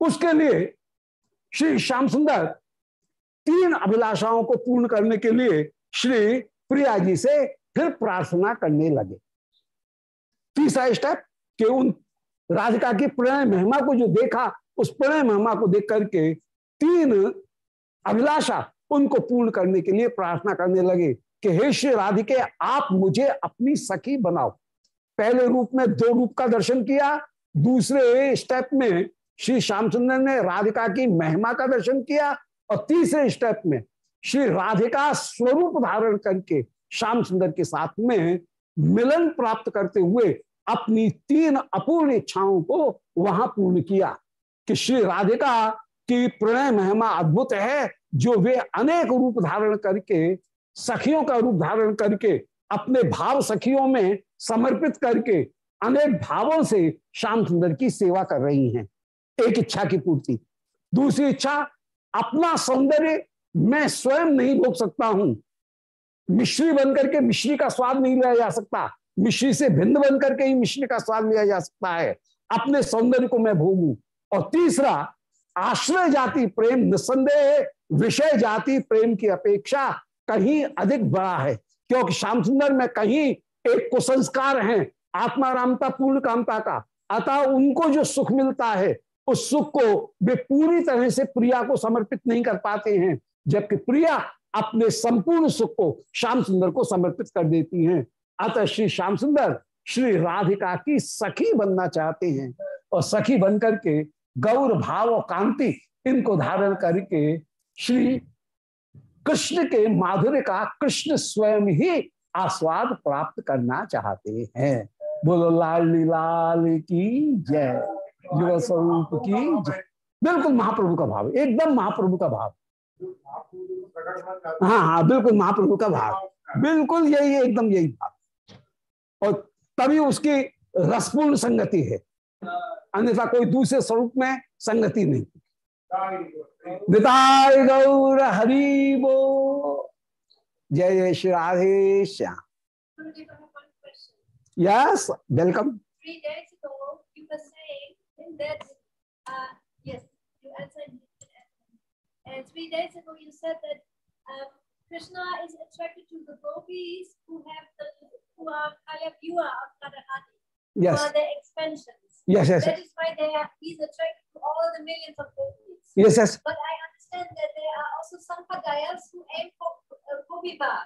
उसके लिए श्री श्याम सुंदर तीन अभिलाषाओं को पूर्ण करने के लिए श्री प्रिया जी से फिर प्रार्थना करने लगे। तीसरा स्टेप कि उन राधिका की प्रणय महिमा को जो देखा, उस प्रणय महिमा को देख करके तीन अभिलाषा उनको पूर्ण करने के लिए प्रार्थना करने लगे कि, हे श्री राधिके, आप मुझे अपनी सखी बनाओ। पहले रूप में दो रूप का दर्शन किया, दूसरे स्टेप में श्री श्यामचंद्र ने राधिका की महिमा का दर्शन किया और तीसरे स्टेप में श्री राधिका स्वरूप धारण करके श्याम सुंदर के साथ में मिलन प्राप्त करते हुए अपनी तीन अपूर्ण इच्छाओं को वहाँ पूर्ण किया कि श्री राधिका की प्रणय महिमा अद्भुत है, जो वे अनेक रूप धारण करके, सखियों का रूप धारण करके, अपने भाव सखियों में समर्पित करके, अनेक भावों से श्याम सुंदर की सेवा कर रही हैं। एक इच्छा की पूर्ति। दूसरी इच्छा, अपना सौंदर्य मैं स्वयं नहीं भोग सकता हूँ। मिश्री बनकर के मिश्री का स्वाद नहीं लिया जा सकता। मिश्री से भिन्न बन करके ही मिश्री का स्वाद लिया जा सकता है। अपने सौंदर्य को मैं भोगू। और तीसरा, आश्रय जाति प्रेम निस्संदेह विषय जाति प्रेम की अपेक्षा कहीं अधिक बड़ा है। क्योंकि श्याम सुंदर में कहीं एक कुसंस्कार है आत्मारामता पूर्ण कामता का। अतः उनको जो सुख मिलता है, उस सुख को वे पूरी तरह से प्रिया को समर्पित नहीं कर पाते हैं। जबकि प्रिया अपने संपूर्ण सुख को श्याम सुंदर को समर्पित कर देती हैं। अतः श्री श्याम सुंदर श्री राधिका की सखी बनना चाहते हैं। और सखी बनकर के गौर, भाव और कांति इनको धारण करके श्री कृष्ण के माधुर्य का कृष्ण स्वयं ही आस्वाद प्राप्त करना चाहते हैं। बोलो, लाल लाल की जय। युवा स्वरूप की जय। बिल्कुल महाप्रभु का भाव, एकदम महाप्रभु का भाव। हाँ हाँ बिल्कुल महाप्रभु का भाव। बिल्कुल यही, एकदम यही भाव। और तभी उसकी रसपूर्ण संगति है। अन्यथा कोई दूसरे स्वरूप में संगति नहीं। विताय गौर हरिबो जय जय Shri Radhe Shyam. Yes welcome As three days ago, you said that um, Krishna is attracted to the gopis who have the who are Kaya Vyuha of Radharani. Yes. For the expansions. Yes, yes. That is why they are, he's attracted to all the millions of gopis. Yes, yes. But I understand that there are also some sampradayas who aim for uh, gopi bhav.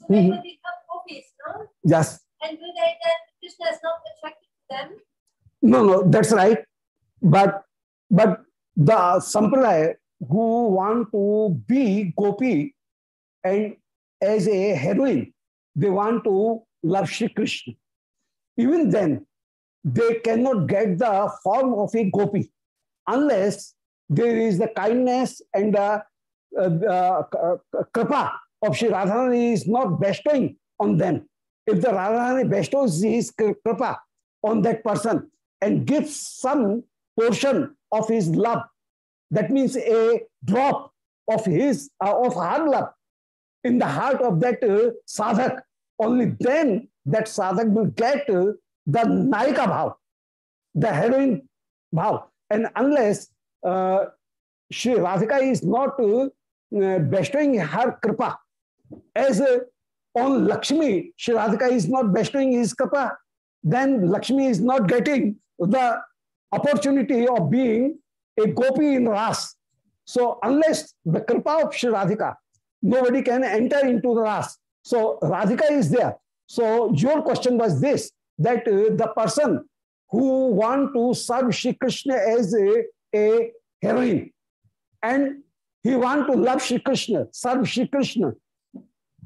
So they Mhm. will become gopis, no? Yes. And will they then, Krishna is not attracted to them? No, no, that's right. But but the sampradaya who want to be gopi and as a heroine, they want to love Shri Krishna. Even then, they cannot get the form of a gopi unless there is the kindness and the, uh, the uh, kripa of Shri Radharani is not bestowing on them. If the Radharani bestows his kripa on that person and gives some portion of his love, that means a drop of his uh, of her love in the heart of that uh, sadhak, only then that sadhak will get uh, the naika bhav, the heroine bhav. And unless uh, Shri Radhika is not uh, uh, bestowing her kripa, as uh, on Lakshmi, Shri Radhika is not bestowing his kripa, then Lakshmi is not getting the opportunity of being a gopi in Ras. So unless the kripa of Shri Radhika, nobody can enter into the Ras. So Radhika is there. So your question was this, that uh, the person who want to serve Shri Krishna as a, a heroine and he want to love Shri Krishna, serve Shri Krishna,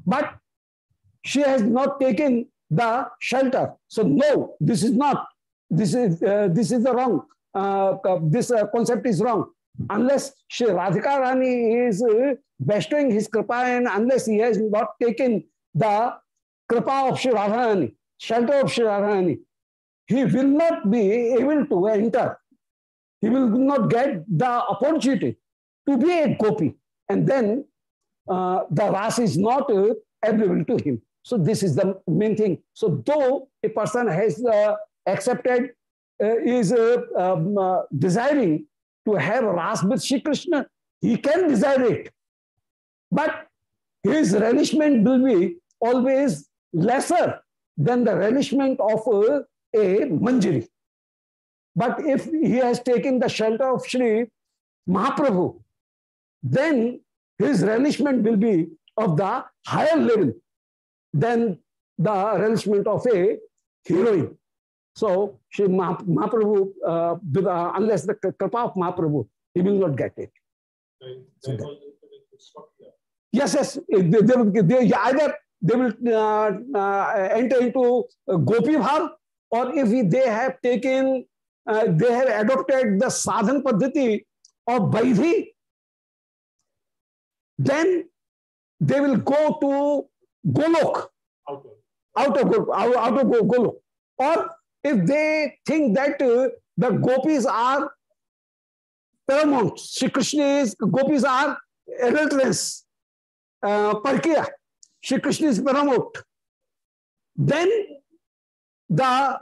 but she has not taken the shelter. So no, this is not. This is uh, this is the wrong. Uh, this uh, concept is wrong. Unless Shri Radhika Rani is uh, bestowing his kripa and unless he has not taken the kripa of Radharani, shelter of Radharani, he will not be able to enter. He will not get the opportunity to be a gopi. And then uh, the ras is not uh, available to him. So this is the main thing. So though a person has uh, accepted, uh, is uh, um, uh, desiring to have ras with Shri Krishna, he can desire it. But his relishment will be always lesser than the relishment of uh, a manjari. But if he has taken the shelter of Shri Mahaprabhu, then his relishment will be of the higher level than the relishment of a heroine. So, Mah- Mahaprabhu, uh, uh, unless the kripa of Mahaprabhu, he will not get it. So that- Yes, yes. They, they, will- they, either they will uh, uh, enter into uh, Gopi Bhav, or if they have taken, uh, they have adopted the sadhan paddhati of Vaidhi, then they will go to Golok. out of out of out of Golok. Or if they think that uh, the gopis are paramount, Sri Krishna is gopis are adulterous, parkiya, Sri Krishna is paramount. Then the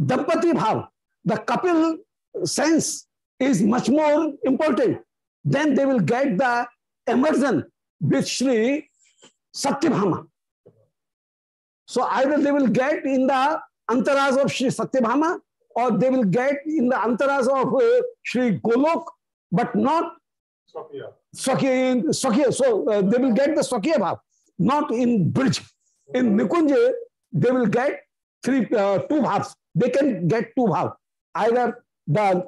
Dampati Bhav, the couple sense is much more important. Then they will get the immersion with Sri Satyabhama. So either they will get in the antaras of Sri Satyabhama or they will get in the antaras of uh, Golok, but not Swakya. So uh, they will get the Swakya Bhav, not in Bridge. In Nikunja, they will get three, uh, two bhavs. They can get two bhav. Either the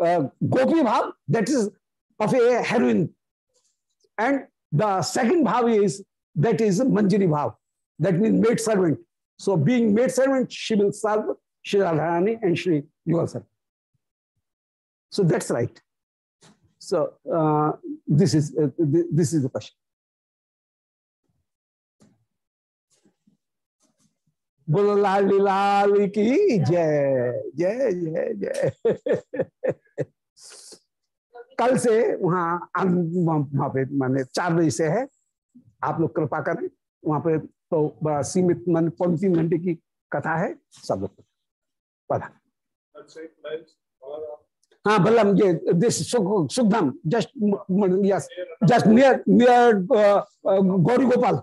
uh, Gopi bhav, that is of a heroine. And the second bhav is, that is Manjari bhav. That means maid servant. So being maid servant, she will serve Shri Radharani and Shri Yugal So that's right. So uh, this is uh, th this is the question. बोलो लाल लाल की जय जय जय जय कल से वहाँ वहाँ पे माने चार बजे से है। आप लोग कृपा करें। वहाँ पे तो बड़ा सीमित मन पौन तीन घंटे की कथा है। सब लोग पढ़ा। हाँ बल्लम ये this Sukhdham just just near near Gauri Gopal.